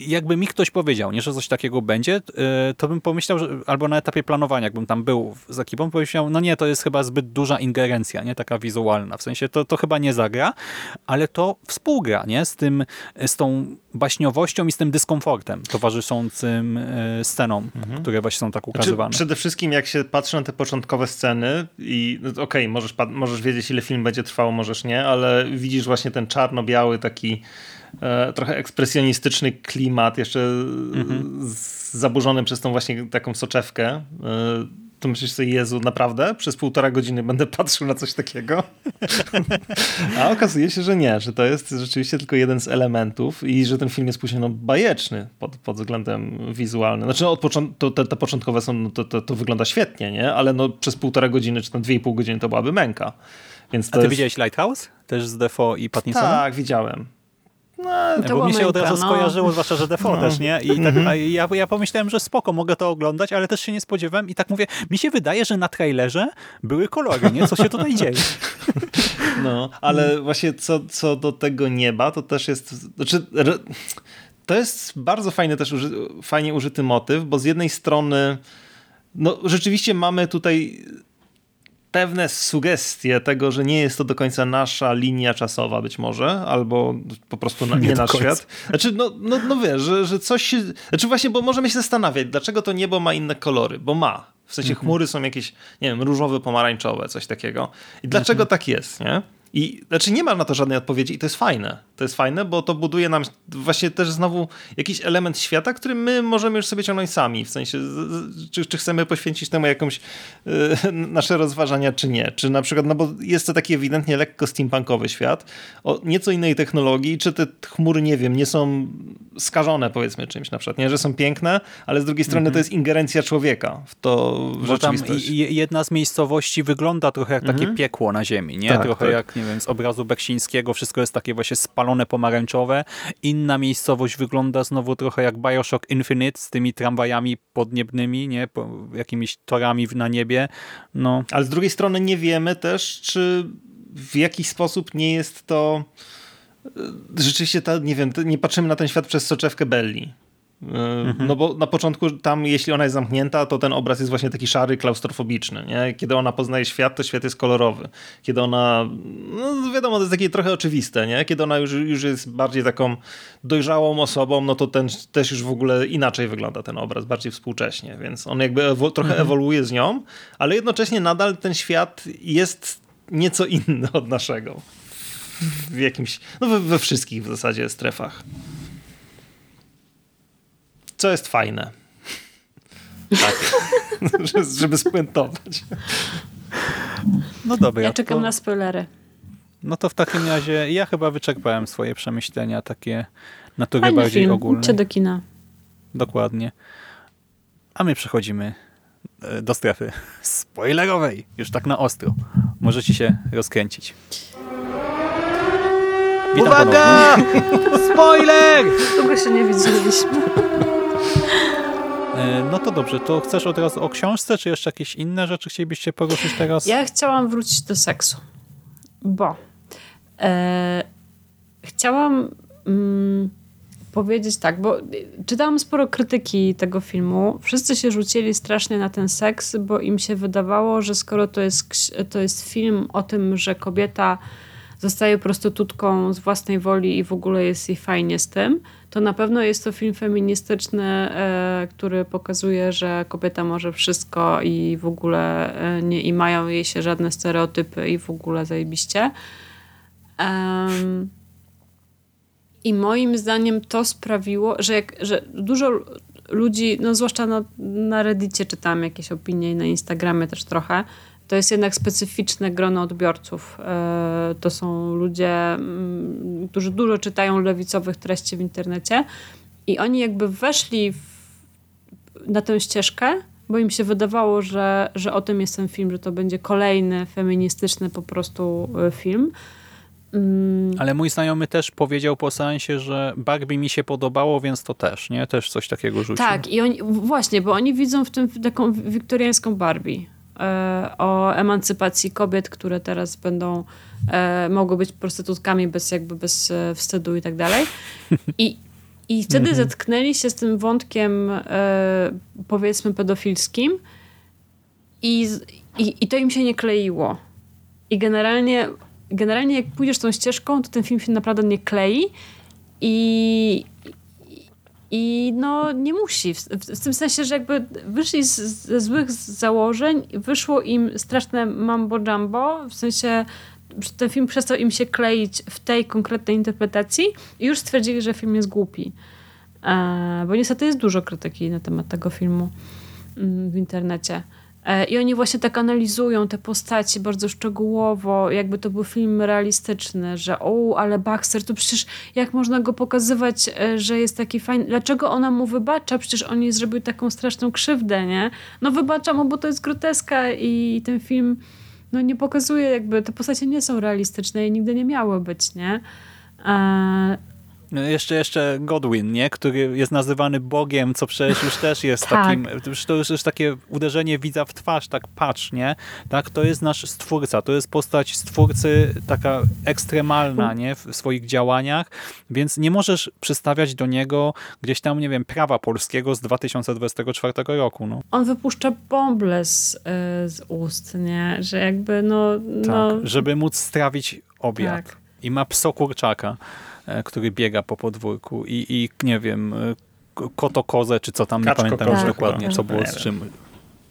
jakby mi ktoś powiedział, nie, że coś takiego będzie, e, to bym pomyślał, że, albo na etapie planowania, jakbym tam był z ekipą, pomyślał, no nie, to jest chyba zbyt duża ingerencja, nie, taka wizualna, w sensie to, to chyba nie zagra, ale to współgra, nie, z tym, z tą baśniowością i z tym dyskomfortem towarzyszącym e, scenom, mhm. które właśnie są tak znaczy, ukazywane. Znaczy, przede wszystkim jak się patrzy na te początkowe sceny i no, okej, okay, możesz, możesz wiedzieć ile film będzie trwał, możesz nie, ale widzisz właśnie ten czarno-biały taki trochę ekspresjonistyczny klimat, jeszcze mhm. zaburzony przez tą właśnie taką soczewkę. E, to myślisz sobie, Jezu, naprawdę? Przez półtora godziny będę patrzył na coś takiego? A okazuje się, że nie, że to jest rzeczywiście tylko jeden z elementów i że ten film jest później no, bajeczny pod, pod względem wizualnym. Znaczy no, od to, te, te początkowe są, no, to, to, to, wygląda świetnie, nie? Ale no, przez półtora godziny czy tam dwie i pół godziny to byłaby męka. Więc A ty jest... widziałeś Lighthouse? Też z Defo i Pattinsonem? Tak, widziałem. No, to bo mi się od razu no. skojarzyło, zwłaszcza, że Default no. też, nie? I tak, mm -hmm. ja, ja pomyślałem, że spoko, mogę to oglądać, ale też się nie spodziewałem i tak mówię, mi się wydaje, że na trailerze były kolory, nie? Co się tutaj dzieje? No, ale właśnie co, co do tego nieba, to też jest, znaczy, to jest bardzo fajny też, fajnie użyty motyw, bo z jednej strony no rzeczywiście mamy tutaj pewne sugestie tego, że nie jest to do końca nasza linia czasowa być może, albo po prostu na, nie, nie nasz świat. Znaczy, no, no, no wiesz, że, że coś się... Znaczy właśnie, bo możemy się zastanawiać, dlaczego to niebo ma inne kolory, bo ma. W sensie mhm. chmury są jakieś, nie wiem, różowe, pomarańczowe, coś takiego. I dlaczego mhm. tak jest, nie? I znaczy nie ma na to żadnej odpowiedzi i to jest fajne. To jest fajne, bo to buduje nam właśnie też znowu jakiś element świata, który my możemy już sobie ciągnąć sami. W sensie, czy, czy chcemy poświęcić temu jakąś y, nasze rozważania, czy nie. Czy na przykład, no bo jest to taki ewidentnie lekko steampunkowy świat, o nieco innej technologii, czy te chmury, nie wiem, nie są skażone powiedzmy czymś na przykład, nie, że są piękne, ale z drugiej strony mm -hmm. to jest ingerencja człowieka w to w bo tam jedna z miejscowości wygląda trochę jak takie mm -hmm. piekło na ziemi, nie? Tak, trochę tak. jak, nie wiem, z obrazu Beksińskiego, wszystko jest takie właśnie spalone pomarańczowe. Inna miejscowość wygląda znowu trochę jak Bioshock Infinite z tymi tramwajami podniebnymi, nie? jakimiś torami na niebie. No. Ale z drugiej strony nie wiemy też, czy w jakiś sposób nie jest to e, rzeczywiście ta, nie wiem, nie patrzymy na ten świat przez soczewkę Belli. Mhm. No bo na początku tam, jeśli ona jest zamknięta, to ten obraz jest właśnie taki szary, klaustrofobiczny. Nie? Kiedy ona poznaje świat, to świat jest kolorowy. Kiedy ona, no wiadomo, to jest takie trochę oczywiste, nie? Kiedy ona już, już jest bardziej taką dojrzałą osobą, no to ten też już w ogóle inaczej wygląda ten obraz, bardziej współcześnie. Więc on jakby ewo trochę mhm. ewoluuje z nią, ale jednocześnie nadal ten świat jest nieco inny od naszego. W jakimś, no we, we wszystkich w zasadzie strefach co jest fajne. Tak. żeby spuentować. No dobra. Ja czekam to... na spoilery. No to w takim razie ja chyba wyczerpałem swoje przemyślenia takie natury Fajny bardziej film. ogólnej. Idźcie do kina. Dokładnie. A my przechodzimy e, do strefy spoilerowej. Już tak na ostro. Możecie się rozkręcić. Witam Uwaga! Spoiler! Długo się nie widzieliśmy. E, no to dobrze, to chcesz od razu o książce, czy jeszcze jakieś inne rzeczy chcielibyście poruszyć teraz? Ja chciałam wrócić do seksu, bo e, chciałam mm, powiedzieć tak, bo czytałam sporo krytyki tego filmu. Wszyscy się rzucili strasznie na ten seks, bo im się wydawało, że skoro to jest, to jest film o tym, że kobieta zostaje prostytutką z własnej woli i w ogóle jest jej fajnie z tym, to na pewno jest to film feministyczny, e, który pokazuje, że kobieta może wszystko i w ogóle e, nie i mają jej się żadne stereotypy i w ogóle zajebiście. Um, I moim zdaniem to sprawiło, że, jak, że dużo ludzi, no zwłaszcza na, na Reddicie czytałam jakieś opinie i na Instagramie też trochę, to jest jednak specyficzne grono odbiorców. E, to są ludzie, mm, którzy dużo czytają lewicowych treści w internecie i oni jakby weszli w, na tę ścieżkę, bo im się wydawało, że, że o tym jest ten film, że to będzie kolejny feministyczny po prostu e, film. Mm. Ale mój znajomy też powiedział po seansie, że Barbie mi się podobało, więc to też, nie? Też coś takiego rzucił. Tak, i oni, właśnie, bo oni widzą w tym taką wiktoriańską Barbie. E, o emancypacji kobiet, które teraz będą e, mogły być prostytutkami bez jakby bez e, wstydu i tak dalej. I, i wtedy mhm. zetknęli się z tym wątkiem powiedzmy pedofilskim i, i, i to im się nie kleiło. I generalnie, generalnie jak pójdziesz tą ścieżką, to ten film się naprawdę nie klei i, I no nie musi, w, w, tym sensie, że jakby wyszli z, ze złych założeń, wyszło im straszne mambo jumbo, w sensie ten film przestał im się kleić w tej konkretnej interpretacji i już stwierdzili, że film jest głupi. E, bo niestety jest dużo krytyki na temat tego filmu mm, w internecie. E, I oni właśnie tak analizują te postaci bardzo szczegółowo, jakby to był film realistyczny, że o, ale Baxter, to przecież jak można go pokazywać, e, że jest taki fajny. Dlaczego ona mu wybacza? Przecież on jej zrobił taką straszną krzywdę, nie? No wybacza mu, bo to jest groteska i ten film no nie pokazuje jakby, te postacie nie są realistyczne i nigdy nie miały być, nie? E, no, jeszcze, jeszcze Godwin, nie? który jest nazywany Bogiem, co przecież już też jest tak. takim, to już jest takie uderzenie widza w twarz, tak patrz, nie? Tak, to jest nasz stwórca, to jest postać stwórcy taka ekstremalna, nie? W swoich działaniach, więc nie możesz przystawiać do niego gdzieś tam, nie wiem, prawa polskiego z 2024 roku, no. On wypuszcza bąble z, y, z ust, nie? Że jakby, no... no... Tak, żeby móc strawić obiad. Tak. I ma pso kurczaka. E, który biega po podwórku i, i nie wiem, e, koto kozę, czy co tam, Kaczko nie pamiętam tak, dokładnie, co było z czym.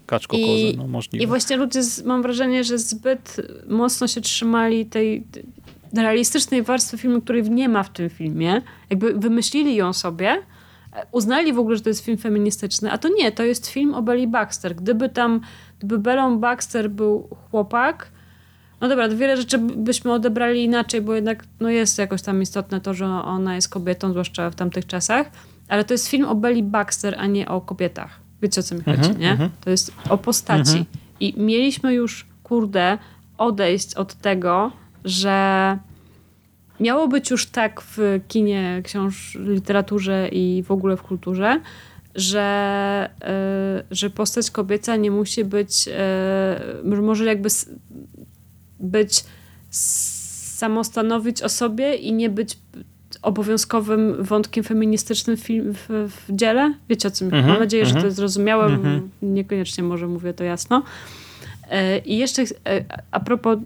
Kaczko kozę, no możliwe. I właśnie ludzie, mam wrażenie, że zbyt mocno się trzymali tej realistycznej warstwy filmu, której nie ma w tym filmie. Jakby wymyślili ją sobie, uznali w ogóle, że to jest film feministyczny, a to nie, to jest film o Belly Baxter. Gdyby tam, gdyby Bellą Baxter był chłopak, no dobra, wiele rzeczy byśmy odebrali inaczej, bo jednak no jest jakoś tam istotne to, że ona jest kobietą, zwłaszcza w tamtych czasach, ale to jest film o Belly Baxter, a nie o kobietach. Wiecie o co mi chodzi, mm -hmm, nie? Mm -hmm. To jest o postaci. Mm -hmm. I mieliśmy już, kurde, odejść od tego, że miało być już tak w kinie, książ, literaturze i w ogóle w kulturze, że, y, że postać kobieca nie musi być, y, może jakby być samostanowić o sobie i nie być obowiązkowym wątkiem feministycznym w, film, w, w dziele. Wiecie o? Mm -hmm, Mam nadzieję, mm -hmm. że to mhm. zrozumiałem. Mm -hmm. Niekoniecznie może mówię to jasno. E, I jeszcze e, a propos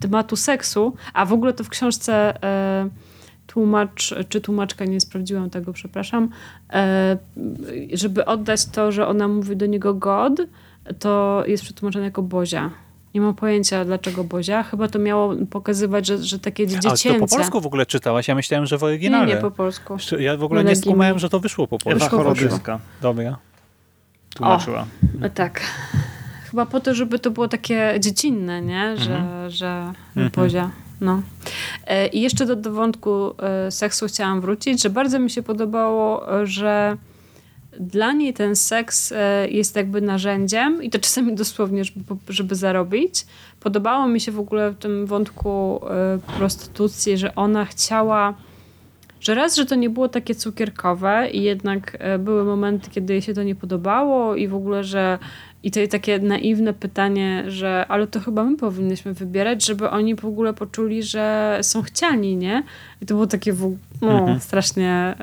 tematu seksu, a w ogóle to w książce e, tłumacz, czy tłumaczka, nie sprawdziłam tego, przepraszam, żeby oddać to, że ona mówi do niego God, to jest przetłumaczone jako Bozia. Nie mam pojęcia dlaczego Bozia. Chyba to miało pokazywać, że, że takie dziecięce. Ale to po polsku w ogóle czytałaś? Ja myślałem, że w oryginale. Nie, nie po polsku. Ja w ogóle nie skumałem, że to wyszło po polsku. Ewa Chorodyska. Dobra. Tłumaczyła. O, no tak. Chyba po to, żeby to było takie dziecinne, nie? Że, mhm. że mhm. Bozia. No. E, I jeszcze do, do wątku e, seksu chciałam wrócić, że bardzo mi się podobało, że dla niej ten seks e, jest jakby narzędziem i to czasami dosłownie, żeby, żeby zarobić. Podobało mi się w ogóle w tym wątku e, prostytucji, że ona chciała, że raz, że to nie było takie cukierkowe i jednak e, były momenty, kiedy jej się to nie podobało i w ogóle, że i to jest takie naiwne pytanie, że ale to chyba my powinniśmy wybierać, żeby oni w ogóle poczuli, że są chciani, nie? I to było takie w, no, mhm. strasznie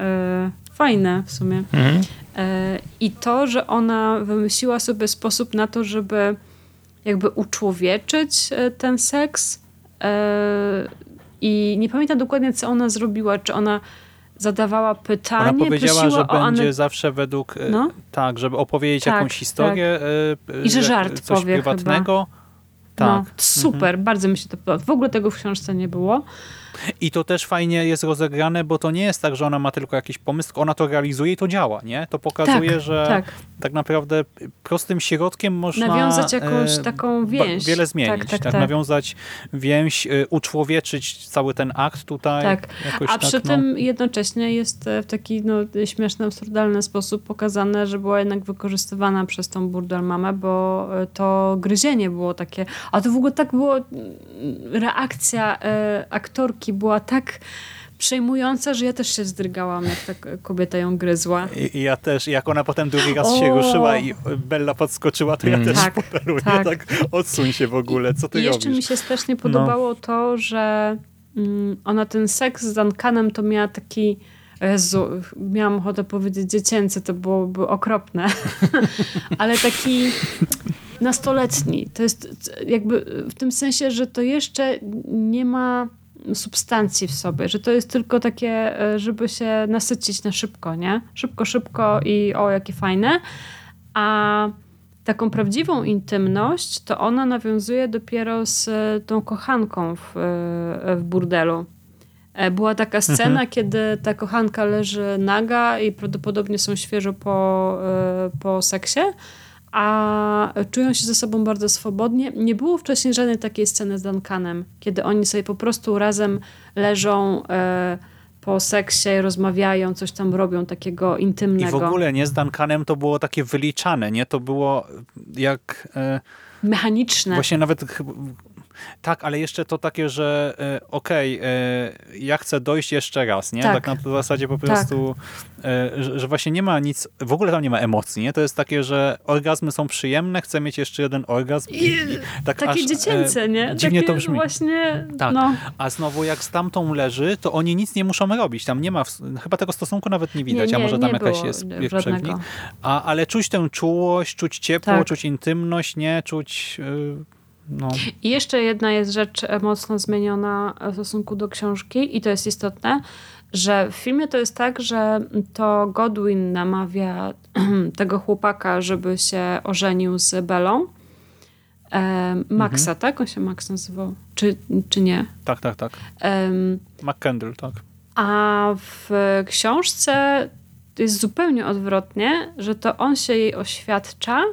y, fajne w sumie. Mhm. E, I to, że ona wymyśliła sobie sposób na to, żeby jakby uczłowieczyć e, ten seks. E, I nie pamiętam dokładnie, co ona zrobiła. Czy ona zadawała pytanie, Ona powiedziała, że będzie zawsze według, no? tak, żeby opowiedzieć tak, jakąś historię. Tak. I że żart coś powie prywatnego. Chyba. Tak. No, super, mhm. bardzo mi się to podoba. W ogóle tego w książce nie było. I to też fajnie jest rozegrane, bo to nie jest tak, że ona ma tylko jakiś pomysł, ona to realizuje i to działa, nie? To pokazuje, tak, że tak. tak. naprawdę prostym środkiem można... Nawiązać jakąś e, taką więź. Wiele zmienić, tak, tak, tak, tak. Nawiązać więź, e, uczłowieczyć cały ten akt tutaj. Tak, a przy no. tym jednocześnie jest e, w taki no, śmieszny, absurdalny sposób pokazane, że była jednak wykorzystywana przez tą burdel mamę, bo to gryzienie było takie, a to w ogóle tak było reakcja aktorki była tak przejmująca, że ja też się zdrygałam, jak ta kobieta ją gryzła. I, i ja też. Jak ona potem drugi raz o! się ruszyła i Bella podskoczyła, to ja mm. też tak, fotelu, tak. tak odsuń się w ogóle, co ty I jeszcze robisz? mi się strasznie podobało no. to, że mm, ona ten seks z Duncanem to miała taki Jezu, miałam ochotę powiedzieć dziecięcy, to byłoby okropne, ale taki nastoletni. To jest jakby w tym sensie, że to jeszcze nie ma substancji w sobie, że to jest tylko takie, e, żeby się nasycić na szybko, nie? Szybko, szybko i o, jakie fajne. A taką prawdziwą intymność to ona nawiązuje dopiero z e, tą kochanką w, e, w burdelu. Była taka scena, mhm. kiedy ta kochanka leży naga i prawdopodobnie są świeżo po, po seksie, a czują się ze sobą bardzo swobodnie. Nie było wcześniej żadnej takiej sceny z Duncanem, kiedy oni sobie po prostu razem leżą e, po seksie, rozmawiają, coś tam robią takiego intymnego. I w ogóle nie z Duncanem to było takie wyliczane, nie? To było jak... E, Mechaniczne. Właśnie nawet tak, ale jeszcze to takie, że e, okej, okay, e, ja chcę dojść jeszcze raz, nie? Tak, tak na zasadzie po prostu, tak. że, że, właśnie nie ma nic, w ogóle tam nie ma emocji, nie? To jest takie, że orgazmy są przyjemne, chcę mieć jeszcze jeden orgazm. I, i tak takie aż, dziecięce, nie? Dziwnie takie to brzmi. właśnie, tak. No. A znowu jak z tamtą leży, to oni nic nie muszą robić. Tam nie ma, chyba tego stosunku nawet nie widać, nie, nie, a może tam jakaś jest przewnik. A, ale czuć tę czułość, czuć ciepło, tak. czuć intymność, nie? Czuć... Yy, no. I jeszcze jedna jest rzecz e, mocno zmieniona w stosunku do książki i to jest istotne, że w filmie to jest tak, że to Godwin namawia tego chłopaka, żeby się ożenił z Belą. E, Maxa, mhm. tak? On się Max nazywał? Czy, czy nie? Tak, tak, tak. Um, McKendall, tak. A w książce jest zupełnie odwrotnie, że to on się jej oświadcza,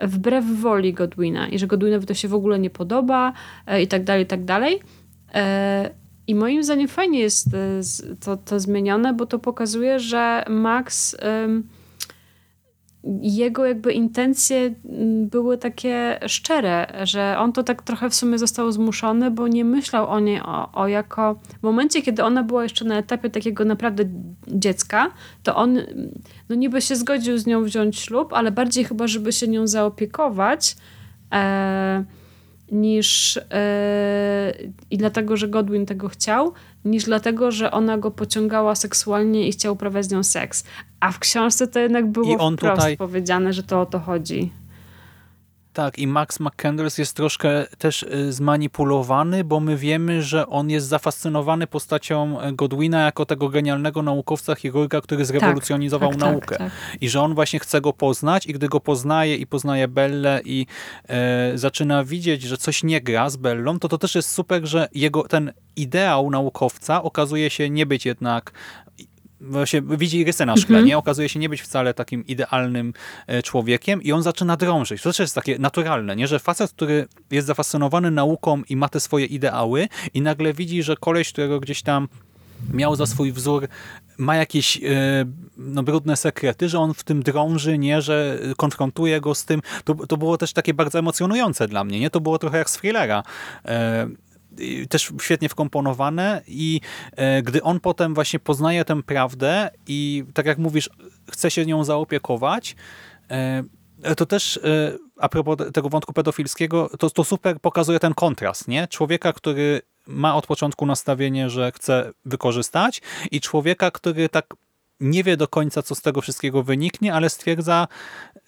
wbrew woli Godwina i że Godwinowi to się w ogóle nie podoba e, i tak dalej, i tak dalej. E, I moim zdaniem fajnie jest e, to, to zmienione, bo to pokazuje, że Max jego jakby intencje mm, były takie szczere, że on to tak trochę w sumie został zmuszony, bo nie myślał o niej o, o jako... W momencie, kiedy ona była jeszcze na etapie takiego naprawdę dziecka, to on no niby się zgodził z nią wziąć ślub, ale bardziej chyba, żeby się nią zaopiekować, e, niż e, i dlatego, że Godwin tego chciał, niż dlatego, że ona go pociągała seksualnie i chciał uprawiać z nią seks. A w książce to jednak było I on wprost tutaj... powiedziane, że to o to chodzi. Tak, i Max McCandless jest troszkę też y, zmanipulowany, bo my wiemy, że on jest zafascynowany postacią e, Godwina jako tego genialnego naukowca, chirurga, który zrewolucjonizował tak, tak, naukę. Tak, I że on właśnie chce go poznać i gdy go poznaje i poznaje Bellę i e, zaczyna widzieć, że coś nie gra z Bellą, to to też jest super, że jego ten ideał naukowca okazuje się nie być jednak właśnie widzi rysę na szkle, mhm. nie? Okazuje się nie być wcale takim idealnym e, człowiekiem i on zaczyna drążyć. To też jest takie naturalne, nie? Że facet, który jest zafascynowany nauką i ma te swoje ideały i nagle widzi, że koleś, którego gdzieś tam miał za swój wzór, ma jakieś e, no, brudne sekrety, że on w tym drąży, nie, że konfrontuje go z tym. To, to było też takie bardzo emocjonujące dla mnie, nie? To było trochę jak z thrillera. Też świetnie wkomponowane i e, gdy on potem właśnie poznaje tę prawdę i tak jak mówisz, chce się nią zaopiekować, e, to też e, a propos tego wątku pedofilskiego, to, to super pokazuje ten kontrast, nie? Człowieka, który ma od początku nastawienie, że chce wykorzystać i człowieka, który tak nie wie do końca, co z tego wszystkiego wyniknie, ale stwierdza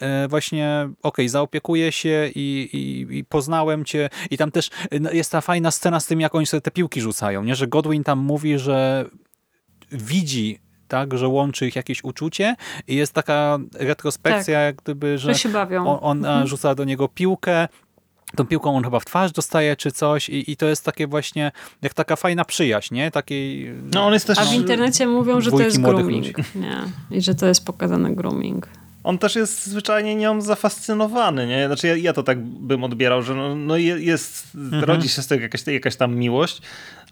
e, właśnie, ok, zaopiekuję się i, i, i, poznałem cię. I tam też no, jest ta fajna scena z tym, jak oni sobie te piłki rzucają, nie? że Godwin tam mówi, że widzi tak, że łączy ich jakieś uczucie i jest taka retrospekcja, tak, jak gdyby, że, on, on mhm. rzuca do niego piłkę, tą piłką on chyba w twarz dostaje czy coś i, i to jest takie właśnie jak taka fajna przyjaźń, nie? Takiej, no, on jest też... A w internecie mówią, że to jest grooming. Nie. I że to jest pokazany grooming on też jest zwyczajnie nią zafascynowany, nie? Znaczy ja, ja to tak bym odbierał, że no, no jest, mhm. rodzi się z tego jakaś, jakaś tam miłość,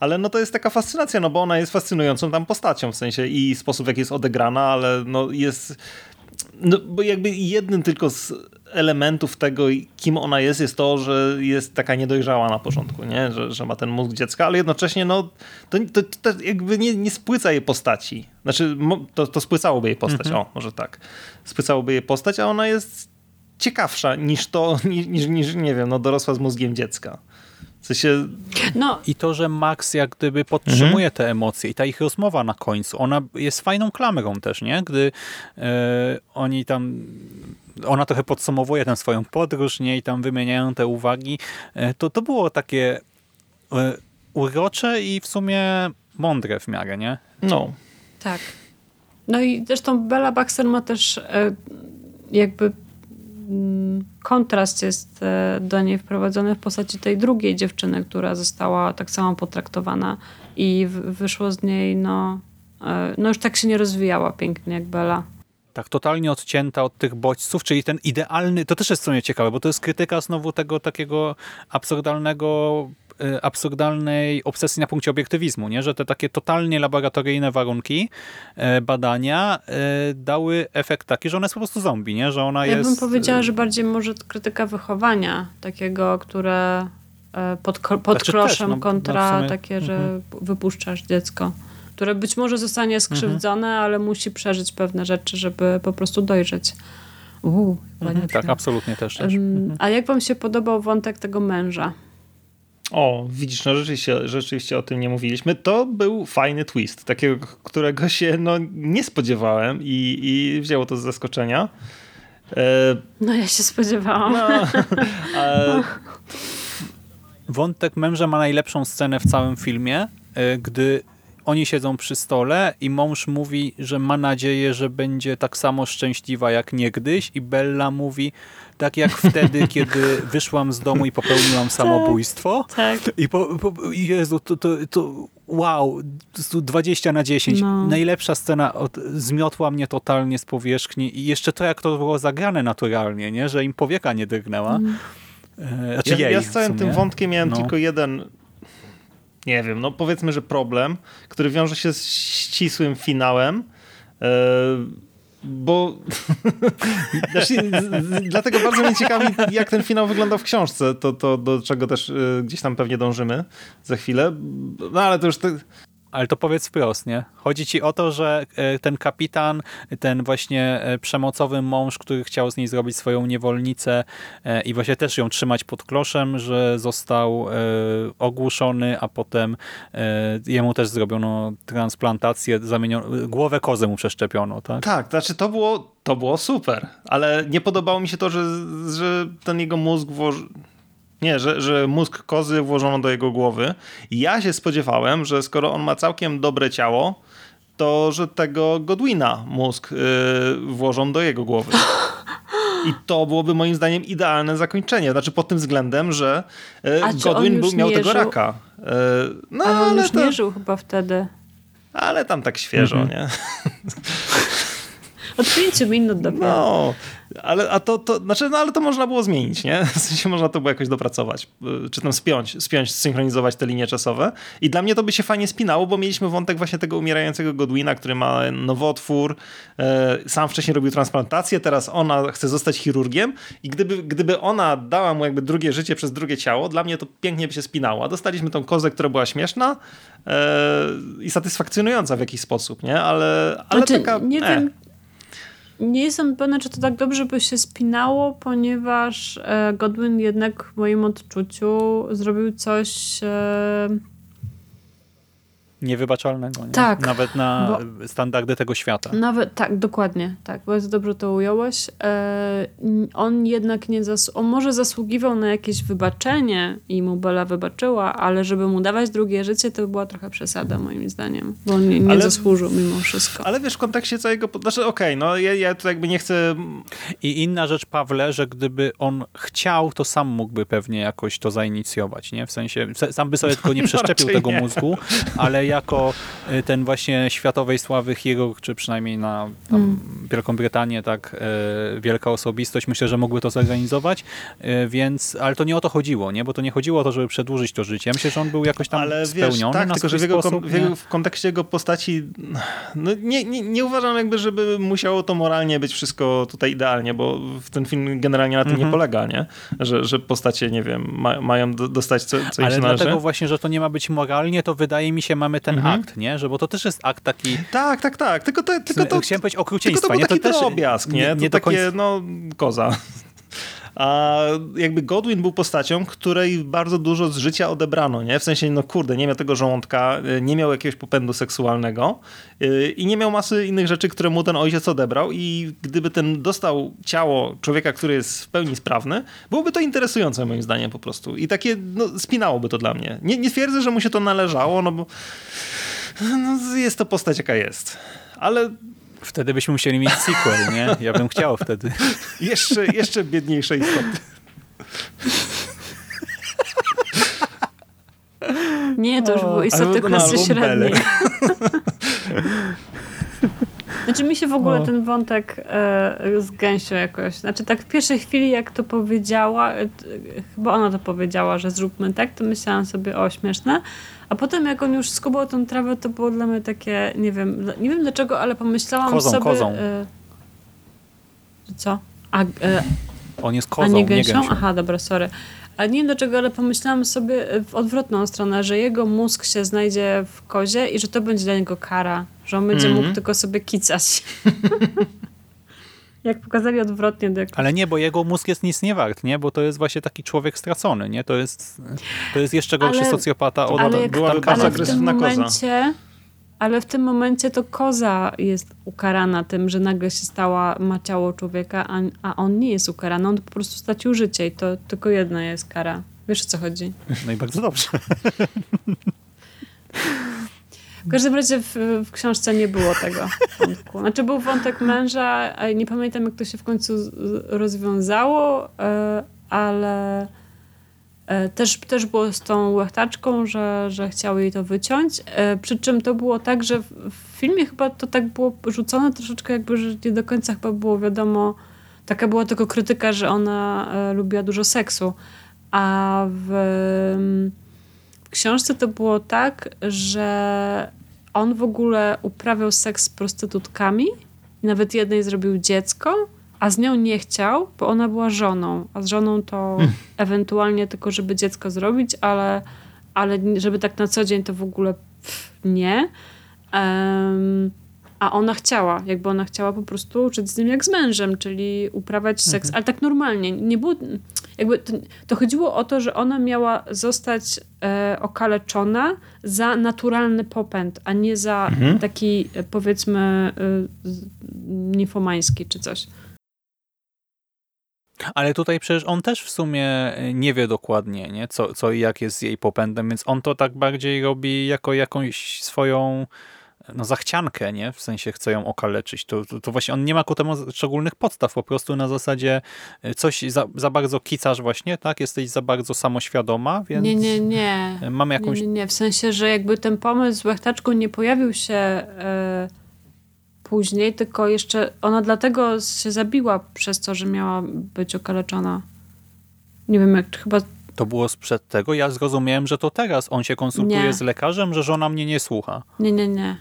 ale no to jest taka fascynacja, no bo ona jest fascynującą tam postacią, w sensie i sposób, w jaki jest odegrana, ale no jest no, bo jakby jednym tylko z elementów tego, kim ona jest, jest to, że jest taka niedojrzała na początku, nie? Że, że ma ten mózg dziecka, ale jednocześnie no, to, to, to jakby nie, nie spłyca jej postaci. Znaczy, to, to spłycałoby jej postać, mhm. o, może tak. Spłycałoby jej postać, a ona jest ciekawsza niż to, niż, niż nie wiem, no, dorosła z mózgiem dziecka. W sensie... No. I to, że Max jak gdyby podtrzymuje mhm. te emocje i ta ich rozmowa na końcu, ona jest fajną klamrą też, nie? Gdy e, oni tam ona trochę podsumowuje tę swoją podróż, nie? I tam wymieniają te uwagi. E, to, to było takie e, urocze i w sumie mądre w miarę, nie? No. Tak. No i zresztą Bella Baxter ma też e, jakby mm, kontrast jest do niej wprowadzony w postaci tej drugiej dziewczyny, która została tak samo potraktowana i wyszło z niej, no, no już tak się nie rozwijała pięknie jak Bella. Tak totalnie odcięta od tych bodźców, czyli ten idealny, to też jest w sumie ciekawe, bo to jest krytyka znowu tego takiego absurdalnego y, absurdalnej obsesji na punkcie obiektywizmu, nie? że te takie totalnie laboratoryjne warunki e, badania e, dały efekt taki, że ona jest po prostu zombie, nie? że ona Ja jest... bym powiedziała, że bardziej może krytyka wychowania, takiego, które pod, pod Znaczy kloszem też, no, no kontra sumie- takie, że mhm. wypuszczasz dziecko, które być może zostanie skrzywdzone, Mhm. ale musi przeżyć pewne rzeczy, żeby po prostu dojrzeć. Uuu, Mhm, tak, absolutnie też. też. Ym, A jak wam się podobał wątek tego męża? O, widzisz, no rzeczywiście, rzeczywiście o tym nie mówiliśmy. To był fajny twist, takiego, którego się no, nie spodziewałem i, i wzięło to z zaskoczenia. E, No ja się spodziewałam. no, Wątek męża ma najlepszą scenę w całym filmie, y, gdy oni siedzą przy stole i mąż mówi, że ma nadzieję, że będzie tak samo szczęśliwa jak niegdyś i Bella mówi, tak jak wtedy, kiedy wyszłam z domu i popełniłam samobójstwo. Tak. I po, po, Jezu, to, to, to wow, to jest tu 20 na 10. No. Najlepsza scena od, zmiotła mnie totalnie z powierzchni i jeszcze to, jak to było zagrane naturalnie, nie? że im powieka nie drgnęła. Mm. E, Znaczy ja, jej ja z całym tym wątkiem miałem No. tylko jeden, nie wiem, no powiedzmy, że problem, który wiąże się z ścisłym finałem. E, bo znaczy, dlatego bardzo mnie ciekawi, jak ten finał wyglądał w książce, to, to do czego też e, gdzieś tam pewnie dążymy za chwilę. No ale to już te, Ale to powiedz wprost, nie? Chodzi ci o to, że e, ten kapitan, ten właśnie e, przemocowy mąż, który chciał z niej zrobić swoją niewolnicę e, i właśnie też ją trzymać pod kloszem, że został ogłuszony, a potem jemu też zrobiono transplantację, zamieniono, głowę kozy mu przeszczepiono, tak? Tak, znaczy to było, to było super, ale nie podobało mi się to, że, że ten jego mózg włoży... Nie, że, że mózg kozy włożono do jego głowy. Ja się spodziewałem, że skoro on ma całkiem dobre ciało, to że tego Godwina mózg yy, włożą do jego głowy. I to byłoby moim zdaniem idealne zakończenie. Znaczy pod tym względem, że yy, Godwin był, miał tego żył? raka. Yy, no Ale on ale, już to, nie żył chyba wtedy. ale tam tak świeżo, Mhm. nie? Od pięciu minut dopiero. No, ale, a to, to, znaczy, no, ale to można było zmienić, nie? W sensie można to było jakoś dopracować, y, czy tam spiąć, spiąć, synchronizować te linie czasowe. I dla mnie to by się fajnie spinało, bo mieliśmy wątek właśnie tego umierającego Godwina, który ma nowotwór, e, sam wcześniej robił transplantację, teraz ona chce zostać chirurgiem i gdyby, gdyby ona dała mu jakby drugie życie przez drugie ciało, dla mnie to pięknie by się spinało. A dostaliśmy tą kozę, która była śmieszna e, i satysfakcjonująca w jakiś sposób, nie? Ale, ale Znaczy, taka... nie e. wiem, nie jestem pewna, czy to tak dobrze by się spinało, ponieważ e, Godwin jednak w moim odczuciu zrobił coś... Niewybaczalnego, nie? Tak, Nawet na standardy tego świata. nawet, tak, dokładnie, tak, bardzo dobrze to ująłeś. E, on jednak nie zas- on może zasługiwał na jakieś wybaczenie i mu Bela wybaczyła, ale żeby mu dawać drugie życie, to była trochę przesada moim zdaniem, bo on nie, nie Ale- zasłużył mimo wszystko. Ale wiesz, w kontekście całego. Znaczy, okej, no ja, ja tu jakby nie chcę. I inna rzecz, Pawle, że gdyby on chciał, to sam mógłby pewnie jakoś to zainicjować, nie? W sensie, se- sam by sobie tylko nie przeszczepił Raczej tego nie. mózgu, ale jako y, ten właśnie światowej sławy chirurg, czy przynajmniej na tam, Mm. Wielką Brytanię, tak, y, wielka osobistość, myślę, że mógłby to zorganizować, y, więc, ale to nie o to chodziło, nie? Bo to nie chodziło o to, żeby przedłużyć to życie. Ja myślę, że on był jakoś tam Ale wiesz, spełniony tak, na tylko że w jego, sposób. kon, w, jego, w kontekście jego postaci. No, nie, nie, nie uważam, jakby, żeby musiało to moralnie być wszystko tutaj idealnie, bo w ten film generalnie na tym Mhm. nie polega, nie? Że, że postacie, nie wiem, ma, mają do, dostać co, co im Ale należy. dlatego właśnie, że to nie ma być moralnie, to wydaje mi się, mamy ten Mhm. akt, nie? Że, bo to też jest akt taki Tak, tak, tak. Tylko to, tylko to, Chciałem powiedzieć tylko okrucieństwa. to był nie? taki też drobiazg, nie? nie, to nie do takie, końca... no, koza. A jakby Godwin był postacią, której bardzo dużo z życia odebrano, nie? W sensie, no kurde, nie miał tego żołądka, y, nie miał jakiegoś popędu seksualnego yy, i nie miał masy innych rzeczy, które mu ten ojciec odebrał i gdyby ten dostał ciało człowieka, który jest w pełni sprawny, byłoby to interesujące moim zdaniem po prostu. I takie, no, spinałoby to dla mnie. Nie, nie twierdzę, że mu się to należało, no bo no, jest to postać, jaka jest. Ale Wtedy byśmy musieli mieć sequel, nie? Ja bym chciał wtedy. jeszcze, jeszcze biedniejsze istoty. Nie, to już były istoty klasy średniej. Znaczy mi się w ogóle No. ten wątek e, zgęsił jakoś. Znaczy tak w pierwszej chwili jak to powiedziała, e, chyba ona to powiedziała, że zróbmy tak, to myślałam sobie o śmieszne. A potem jak on już skubał tą trawę, to było dla mnie takie, nie wiem, nie wiem dlaczego, ale pomyślałam Kozą, sobie... kozą. E, co? A, e, On jest a kozą, nie nie gęsią? gęsią. Aha, dobra, sorry. Ale nie wiem dlaczego, ale pomyślałam sobie w odwrotną stronę, że jego mózg się znajdzie w kozie i że to będzie dla niego kara. Że on będzie Mhm. mógł tylko sobie kicać. Jak pokazali odwrotnie. do Ale nie, bo jego mózg jest nic nie wart, nie? Bo to jest właśnie taki człowiek stracony, nie? To jest, to jest jeszcze gorszy Ale- socjopata od ale, Duncana. bardzo ale w tym momencie... Ale w tym momencie to koza jest ukarana tym, że nagle się stała, ma ciało człowieka, a, a on nie jest ukarany, on po prostu stracił życie i to tylko jedna jest kara. Wiesz o co chodzi? No i bardzo dobrze. W każdym razie w, w książce nie było tego wątku. Znaczy był wątek męża, nie pamiętam jak to się w końcu rozwiązało, e, ale e, też, też było z tą łechtaczką, że, że chciały jej to wyciąć. E, Przy czym to było tak, że w, filmie chyba to tak było rzucone troszeczkę jakby, że nie do końca chyba było wiadomo, taka była tylko krytyka, że ona lubiła dużo seksu. A w książce to było tak, że on w ogóle uprawiał seks z prostytutkami i nawet jednej zrobił dziecko, a z nią nie chciał, bo ona była żoną, a z żoną to ewentualnie tylko, żeby dziecko zrobić, ale, ale żeby tak na co dzień to w ogóle pff, nie. Em, a ona chciała, jakby ona chciała po prostu żyć z nim jak z mężem, czyli uprawiać seks, ale tak normalnie. Nie było, jakby to, to chodziło o to, że ona miała zostać e, okaleczona za naturalny popęd, a nie za taki e, powiedzmy e, nimfomański czy coś. Ale tutaj przecież on też w sumie nie wie dokładnie, nie? Co, co i jak jest z jej popędem, więc on to tak bardziej robi jako jakąś swoją no, zachciankę, nie? W sensie chce ją okaleczyć. To, to, to właśnie on nie ma ku temu szczególnych podstaw, po prostu na zasadzie e, coś za, za bardzo kicasz właśnie, tak? Jesteś za bardzo samoświadoma, więc Nie, nie, nie. mamy jakąś... Nie, nie, nie. W sensie, że jakby ten pomysł z łechtaczką nie pojawił się e, później, tylko jeszcze ona dlatego się zabiła przez to, że miała być okaleczona. Nie wiem, jak chyba To było sprzed tego. Ja zrozumiałem, że to teraz on się konsultuje Nie. z lekarzem, że żona mnie nie słucha. Nie, nie, nie.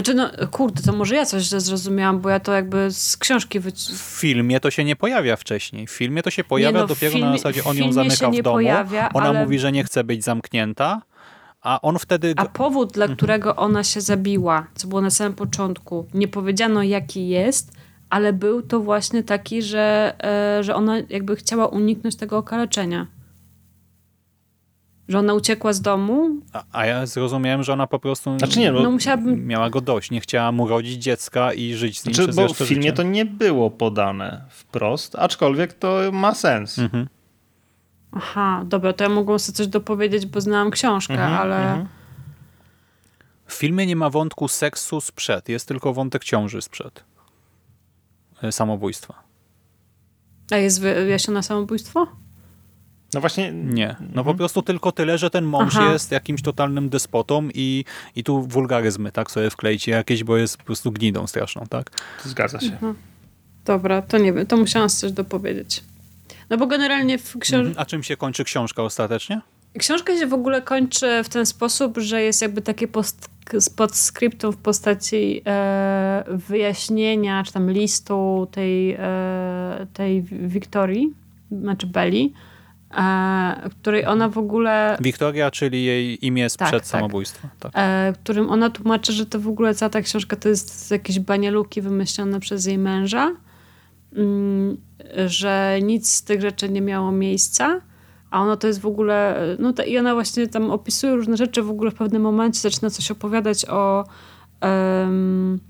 Znaczy, no kurde, to może ja coś źle zrozumiałam, bo ja to jakby z książki wyci- W filmie to się nie pojawia wcześniej. W filmie to się pojawia no, dopiero filmie- na zasadzie on ją zamyka w domu. pojawia, Ona ale- mówi, że nie chce być zamknięta, a on wtedy... A powód, dla którego ona się zabiła, co było na samym początku, nie powiedziano jaki jest, ale był to właśnie taki, że, e, że ona jakby chciała uniknąć tego okaleczenia. Że ona uciekła z domu. A, a ja zrozumiałem, że ona po prostu Znaczy nie, bo, No musiałabym... miała go dość. Nie chciała mu rodzić dziecka i żyć z nim znaczy, przez bo w filmie życia. to nie było podane wprost, aczkolwiek to ma sens. Mhm. Aha, dobra, to ja mogłam sobie coś dopowiedzieć, bo znałam książkę, Mhm, ale... mhm. W filmie nie ma wątku seksu sprzed. Jest tylko wątek ciąży sprzed. E, Samobójstwa. A jest wyjaśnione samobójstwo? No właśnie, Nie. No po prostu tylko tyle, że ten mąż Aha. jest jakimś totalnym despotą i, i tu wulgaryzmy tak sobie wklejcie jakieś, bo jest po prostu gnidą straszną, tak? zgadza się. Dobra, to nie wiem, to musiałam coś dopowiedzieć. No bo generalnie w książce... Mhm. A czym się kończy książka ostatecznie? Książka się w ogóle kończy w ten sposób, że jest jakby takie post, podscriptum w postaci e, wyjaśnienia, czy tam listu tej, e, tej Wiktorii, znaczy Belli, e, której ona w ogóle, Wiktoria, czyli jej imię sprzed Tak, tak. samobójstwa. Tak. e, którym ona tłumaczy, że to w ogóle cała ta książka to jest jakieś banieluki wymyślone przez jej męża mm, że nic z tych rzeczy nie miało miejsca, a ona to jest w ogóle, no to, i ona właśnie tam opisuje różne rzeczy, w ogóle w pewnym momencie zaczyna coś opowiadać o um,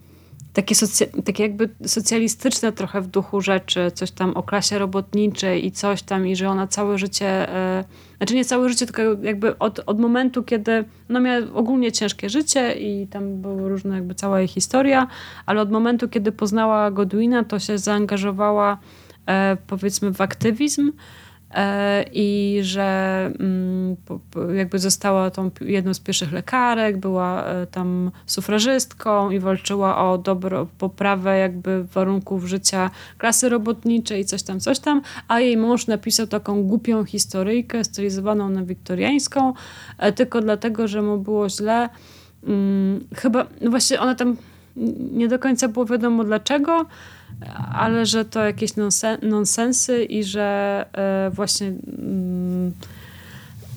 takie, socja- takie jakby socjalistyczne trochę w duchu rzeczy, coś tam o klasie robotniczej i coś tam i że ona całe życie, e, znaczy nie całe życie, tylko jakby od, od momentu, kiedy no miała ogólnie ciężkie życie i tam były różne jakby cała jej historia, ale od momentu, kiedy poznała Godwina, to się zaangażowała e, powiedzmy w aktywizm, i że mm, jakby została tą jedną z pierwszych lekarek, była e, tam sufrażystką i walczyła o dobro, poprawę jakby warunków życia klasy robotniczej i coś tam, coś tam, a jej mąż napisał taką głupią historyjkę stylizowaną na wiktoriańską, e, tylko dlatego, że mu było źle. Mm, chyba, no właśnie ona tam nie do końca było wiadomo dlaczego, ale że to jakieś nonsensy i że e, właśnie mm,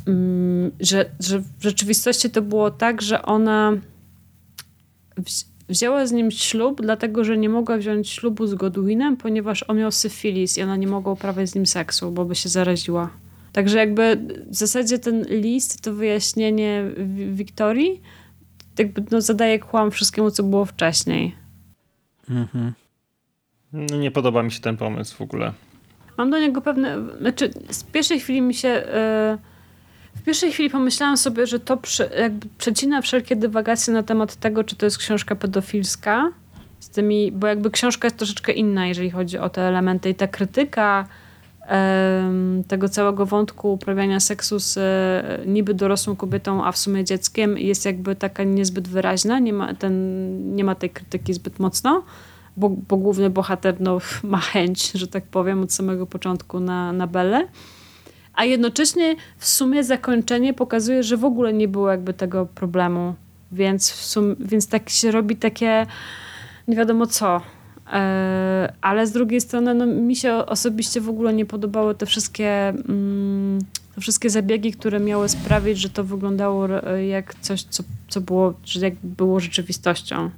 mm, że, że w rzeczywistości to było tak, że ona wzięła z nim ślub, dlatego że nie mogła wziąć ślubu z Godwinem, ponieważ on miał syfilis i ona nie mogła uprawiać z nim seksu, bo by się zaraziła. Także jakby w zasadzie ten list, to wyjaśnienie Wiktorii jakby no, zadaje kłam wszystkiemu, co było wcześniej. Mhm. No, nie podoba mi się ten pomysł w ogóle. Mam do niego pewne. Znaczy, z pierwszej chwili mi się. Yy, w pierwszej chwili pomyślałam sobie, że to prze, jakby przecina wszelkie dywagacje na temat tego, czy to jest książka pedofilska. Z tymi, bo jakby książka jest troszeczkę inna, jeżeli chodzi o te elementy. I ta krytyka tego całego wątku uprawiania seksu z e, niby dorosłą kobietą, a w sumie dzieckiem jest jakby taka niezbyt wyraźna, nie ma, ten, nie ma tej krytyki zbyt mocno, bo, bo główny bohater no, ma chęć, że tak powiem, od samego początku na, na Belę. A jednocześnie w sumie zakończenie pokazuje, że w ogóle nie było jakby tego problemu. Więc, w sum, więc tak się robi takie nie wiadomo co. E, ale z drugiej strony no, mi się osobiście w ogóle nie podobały te wszystkie, mm, te wszystkie zabiegi, które miały sprawić, że to wyglądało jak coś, co, co było, jak było rzeczywistością.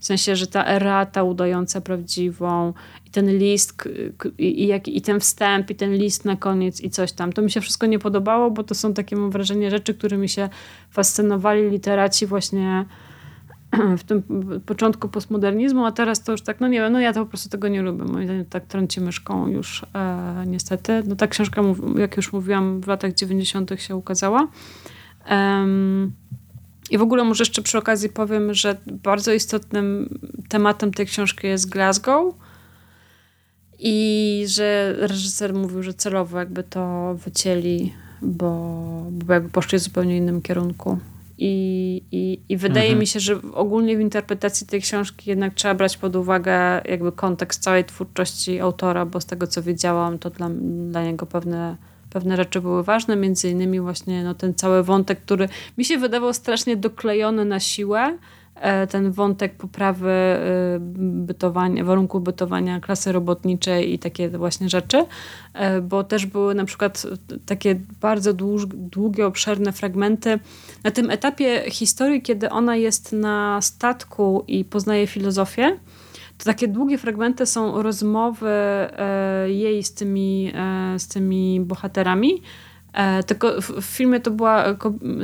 W sensie, że ta erata udająca prawdziwą i ten list i, i, i ten wstęp i ten list na koniec i coś tam. To mi się wszystko nie podobało, bo to są takie mam wrażenie rzeczy, którymi się fascynowali literaci właśnie w tym początku postmodernizmu, a teraz to już tak, no nie wiem, no ja to po prostu tego nie lubię. Moim zdaniem tak trąci myszką już e, niestety. No ta książka, jak już mówiłam, w latach 90. się ukazała. Um, I w ogóle może jeszcze przy okazji powiem, że bardzo istotnym tematem tej książki jest Glasgow i że reżyser mówił, że celowo jakby to wycięli, bo, bo jakby poszli w zupełnie innym kierunku. I, i, i wydaje mhm. mi się, że ogólnie w interpretacji tej książki jednak trzeba brać pod uwagę jakby kontekst całej twórczości autora, bo z tego co wiedziałam, to dla, dla niego pewne, pewne rzeczy były ważne, między innymi właśnie no, ten cały wątek, który mi się wydawał strasznie doklejony na siłę, E, ten wątek poprawy e, bytowania, warunków bytowania klasy robotniczej i takie właśnie rzeczy, e, bo też były na przykład takie bardzo długie, obszerne fragmenty. Na tym etapie historii, kiedy ona jest na statku i poznaje filozofię, to takie długie fragmenty są rozmowy jej z tymi, z tymi bohaterami, E, tylko w, filmie to była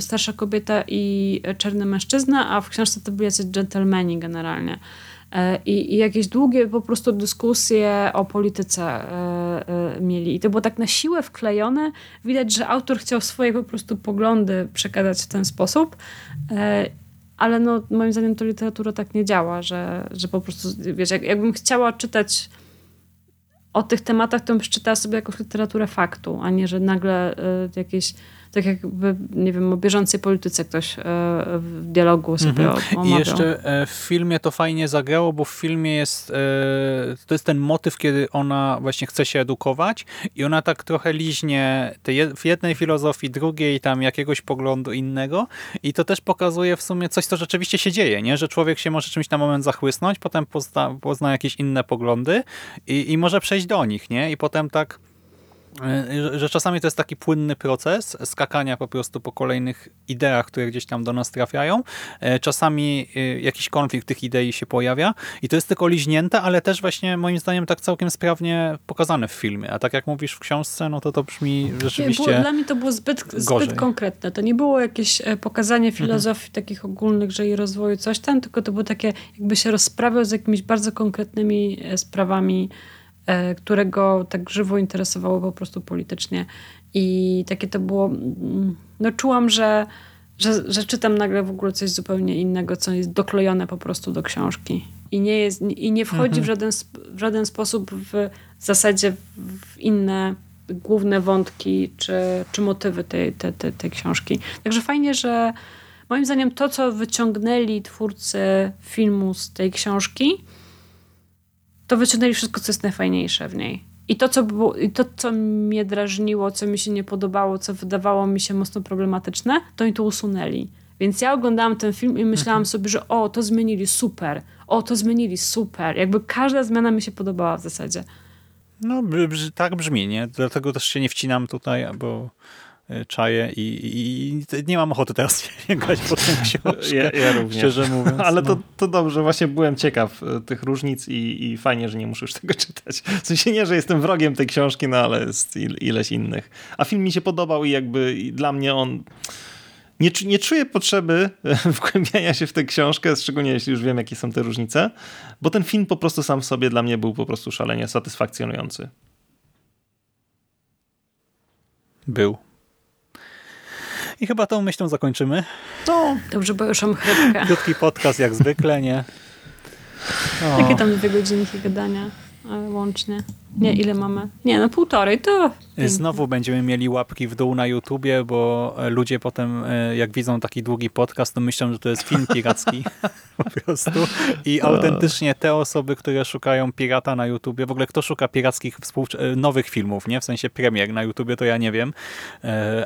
starsza kobieta i czarny mężczyzna, a w książce to byli jacyś dżentelmeni generalnie. E, I, I, jakieś długie po prostu dyskusje o polityce e, mieli. I to było tak na siłę wklejone. Widać, że autor chciał swoje po prostu poglądy przekazać w ten sposób. Ale no, moim zdaniem to literatura tak nie działa, że, że po prostu, wiesz, jak, jakbym chciała czytać o tych tematach to bym przeczytała sobie jakąś literaturę faktu, a nie, że nagle y, jakieś tak jakby, nie wiem, o bieżącej polityce ktoś e, w dialogu sobie mhm. omawiał. I jeszcze e, w filmie to fajnie zagrało, bo w filmie jest e, to jest ten motyw, kiedy ona właśnie chce się edukować i ona tak trochę liźnie w jednej filozofii, drugiej tam jakiegoś poglądu innego i to też pokazuje w sumie coś, co rzeczywiście się dzieje, nie? że człowiek się może czymś na moment zachłysnąć, potem pozna, pozna jakieś inne poglądy i, i może przejść do nich, nie? I potem tak że czasami to jest taki płynny proces skakania po prostu po kolejnych ideach, które gdzieś tam do nas trafiają. E, czasami e, jakiś konflikt tych idei się pojawia i to jest tylko liźnięte, ale też właśnie moim zdaniem tak całkiem sprawnie pokazane w filmie. A tak jak mówisz w książce, no to to brzmi rzeczywiście nie, było, Dla mnie to było zbyt, zbyt konkretne. To nie było jakieś pokazanie mhm. filozofii mhm. takich ogólnych, że i rozwoju coś tam, tylko to było takie jakby się rozprawiał z jakimiś bardzo konkretnymi sprawami E, którego tak żywo interesowało po prostu politycznie. I takie to było, mm, no czułam, że, że, że czytam nagle w ogóle coś zupełnie innego, co jest doklejone po prostu do książki. I nie, jest, i nie wchodzi mhm. w, żaden, w żaden sposób w zasadzie w inne główne wątki czy, czy motywy tej, tej, tej, tej książki. Także fajnie, że moim zdaniem to, co wyciągnęli twórcy filmu z tej książki, to wyciągnęli wszystko, co jest najfajniejsze w niej. I to, co było, i to, co mnie drażniło, co mi się nie podobało, co wydawało mi się mocno problematyczne, to oni to usunęli. Więc ja oglądałam ten film i myślałam mhm. sobie, że o, to zmienili super, o, to zmienili super. Jakby każda zmiana mi się podobała w zasadzie. No, tak brzmi, nie? Dlatego też się nie wcinam tutaj, bo czaję i, i, nie mam ochoty teraz sięgać po tę książkę, ja, ja również. szczerze mówiąc. Ale no. to, to dobrze, właśnie byłem ciekaw e, tych różnic i, i fajnie, że nie muszę już tego czytać. W sensie nie, że jestem wrogiem tej książki, no ale jest ileś innych. A film mi się podobał i jakby dla mnie on... Nie, nie czuję potrzeby wgłębiania się w tę książkę, szczególnie jeśli już wiem, jakie są te różnice, bo ten film po prostu sam w sobie dla mnie był po prostu szalenie satysfakcjonujący. Był. I chyba tą myślą zakończymy. No, dobrze, bo już mam chrypkę. Krótki podcast jak zwykle, nie? O. Jakie tam dwie godzinki gadania łącznie? Nie, ile mamy? Nie, no półtorej, to... Znowu będziemy mieli łapki w dół na YouTubie, bo e, ludzie potem, e, jak widzą taki długi podcast, to myślą, że to jest film piracki po prostu. I autentycznie te osoby, które szukają pirata na YouTubie, w ogóle kto szuka pirackich e, nowych filmów, nie? W sensie premier na YouTubie, to ja nie wiem,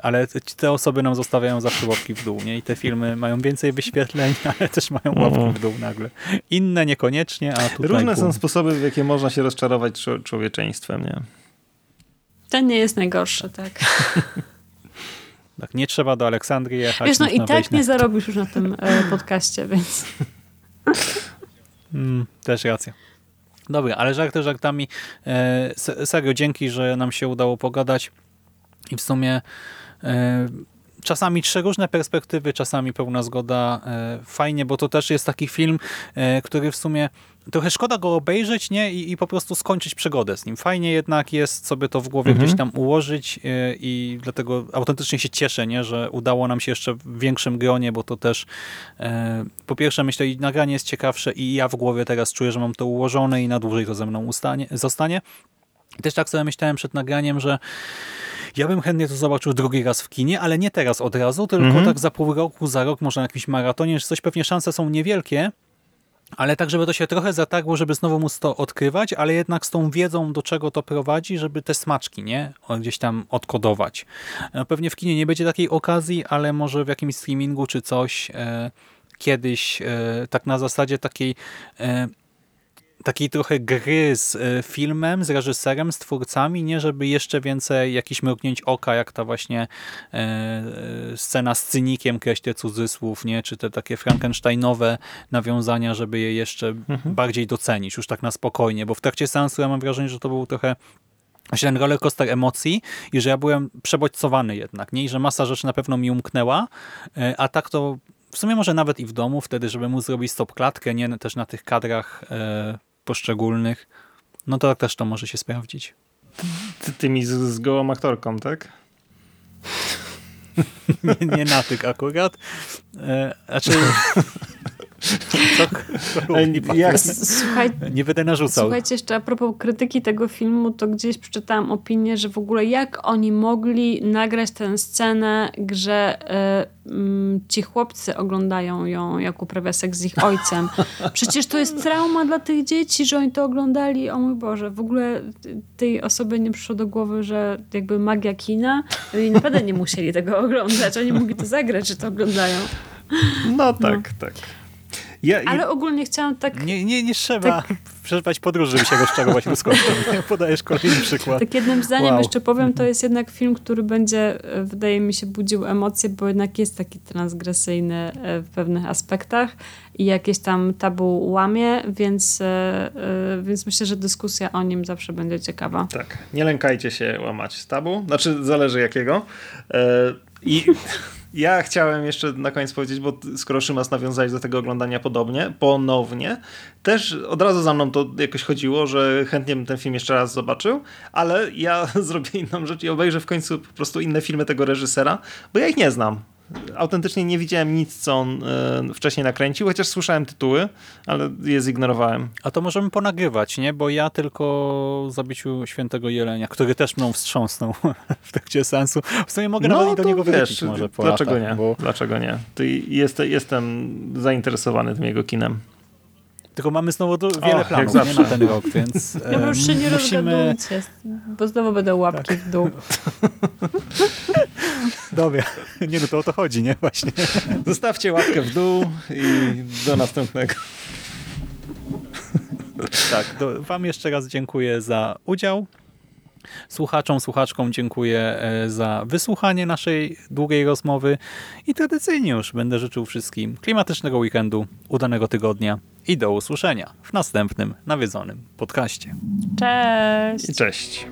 ale te osoby nam zostawiają zawsze łapki w dół, nie? I te filmy mają więcej wyświetleń, ale też mają łapki w dół nagle. Inne niekoniecznie, a tutaj... Różne są sposoby, w jakie można się rozczarować człowiecze społeczeństwem, nie? Ten nie jest najgorszy, tak. tak, nie trzeba do Aleksandrii jechać. Wiesz, no i tak nie na... zarobisz już na tym e, podcaście, więc... mm, też racja. Dobra, ale żarty żartami. E, serio, dzięki, że nam się udało pogadać i w sumie e, czasami trzy różne perspektywy, czasami pełna zgoda. E, fajnie, bo to też jest taki film, e, który w sumie trochę szkoda go obejrzeć nie I, i po prostu skończyć przygodę z nim. Fajnie jednak jest sobie to w głowie mhm. gdzieś tam ułożyć e, i dlatego autentycznie się cieszę, nie? że udało nam się jeszcze w większym gronie, bo to też po pierwsze myślę i nagranie jest ciekawsze i ja w głowie teraz czuję, że mam to ułożone i na dłużej to ze mną ustanie, zostanie. I też tak sobie myślałem przed nagraniem, że ja bym chętnie to zobaczył drugi raz w kinie, ale nie teraz od razu, tylko mhm. tak za pół roku, za rok, może na jakimś maratonie, że coś pewnie szanse są niewielkie, ale tak, żeby to się trochę zatarło, żeby znowu móc to odkrywać, ale jednak z tą wiedzą, do czego to prowadzi, żeby te smaczki nie gdzieś tam odkodować. No, pewnie w kinie nie będzie takiej okazji, ale może w jakimś streamingu czy coś e, kiedyś e, tak na zasadzie takiej e, takiej trochę gry z e, filmem, z reżyserem, z twórcami, nie żeby jeszcze więcej jakichś mrugnięć oka, jak ta właśnie e, e, scena z cynikiem, kreślę cudzysłów, nie? czy te takie frankensteinowe nawiązania, żeby je jeszcze mhm. bardziej docenić, już tak na spokojnie, bo w trakcie seansu ja mam wrażenie, że to był trochę właśnie ten rollercoaster emocji i że ja byłem przebodźcowany jednak, nie? I że masa rzeczy na pewno mi umknęła, a tak to w sumie może nawet i w domu wtedy, żeby móc zrobić stop klatkę, nie też na tych kadrach poszczególnych, no to też to może się sprawdzić. Ty, tymi z, z gołą aktorką, tak? nie, nie na tych akurat. E, znaczy... Co? Jak? Słuchaj, nie będę narzucał. Słuchajcie, jeszcze a propos krytyki tego filmu, to gdzieś przeczytałam opinię, że w ogóle jak oni mogli nagrać tę scenę, że y, y, ci chłopcy oglądają ją, jak uprawia seks z ich ojcem. Przecież to jest trauma dla tych dzieci, że oni to oglądali. O mój Boże, w ogóle tej osoby nie przyszło do głowy, że jakby magia kina i naprawdę nie musieli tego oglądać. Oni mogli to zagrać, że to oglądają. No tak, no. tak. Ja, Ale ogólnie chciałam tak, Nie, nie, nie trzeba przeżywać podróży, żeby się rozczarować ludzkością. Podajesz kolejny przykład. tak jednym zdaniem Wow. jeszcze powiem, to jest jednak film, który będzie, e, wydaje mi się, budził emocje, bo jednak jest taki transgresyjny e, w pewnych aspektach i jakieś tam tabu łamie, więc, e, więc myślę, że dyskusja o nim zawsze będzie ciekawa. Tak, nie lękajcie się łamać tabu, znaczy zależy jakiego. I ja chciałem jeszcze na koniec powiedzieć, bo skoro Szymas nawiązałeś do tego oglądania podobnie, ponownie, też od razu za mną to jakoś chodziło, że chętnie bym ten film jeszcze raz zobaczył, ale ja zrobię inną rzecz i obejrzę w końcu po prostu inne filmy tego reżysera, bo ja ich nie znam. Autentycznie nie widziałem nic, co on e, wcześniej nakręcił, chociaż słyszałem tytuły, ale je zignorowałem. A to możemy ponagrywać, nie? Bo ja tylko o zabiciu świętego jelenia, który też mną wstrząsnął w trakcie sensu. W sumie mogę nawet do niego wrócić może po dlaczego latach, nie? Bo... Dlaczego nie? To jest, jestem zainteresowany tym jego kinem. Tylko mamy znowu do, wiele jak planów na ten rok, więc Ja e, już się nie musimy... rozgadujcie, bo znowu będą łapki w dół. Dobra, nie no to o to chodzi, nie? Właśnie. Zostawcie łapkę w dół i do następnego. Tak, do, wam jeszcze raz dziękuję za udział. Słuchaczom, słuchaczkom dziękuję e, za wysłuchanie naszej długiej rozmowy i tradycyjnie już będę życzył wszystkim klimatycznego weekendu, udanego tygodnia i do usłyszenia w następnym nawiedzonym podcaście. Cześć! I cześć.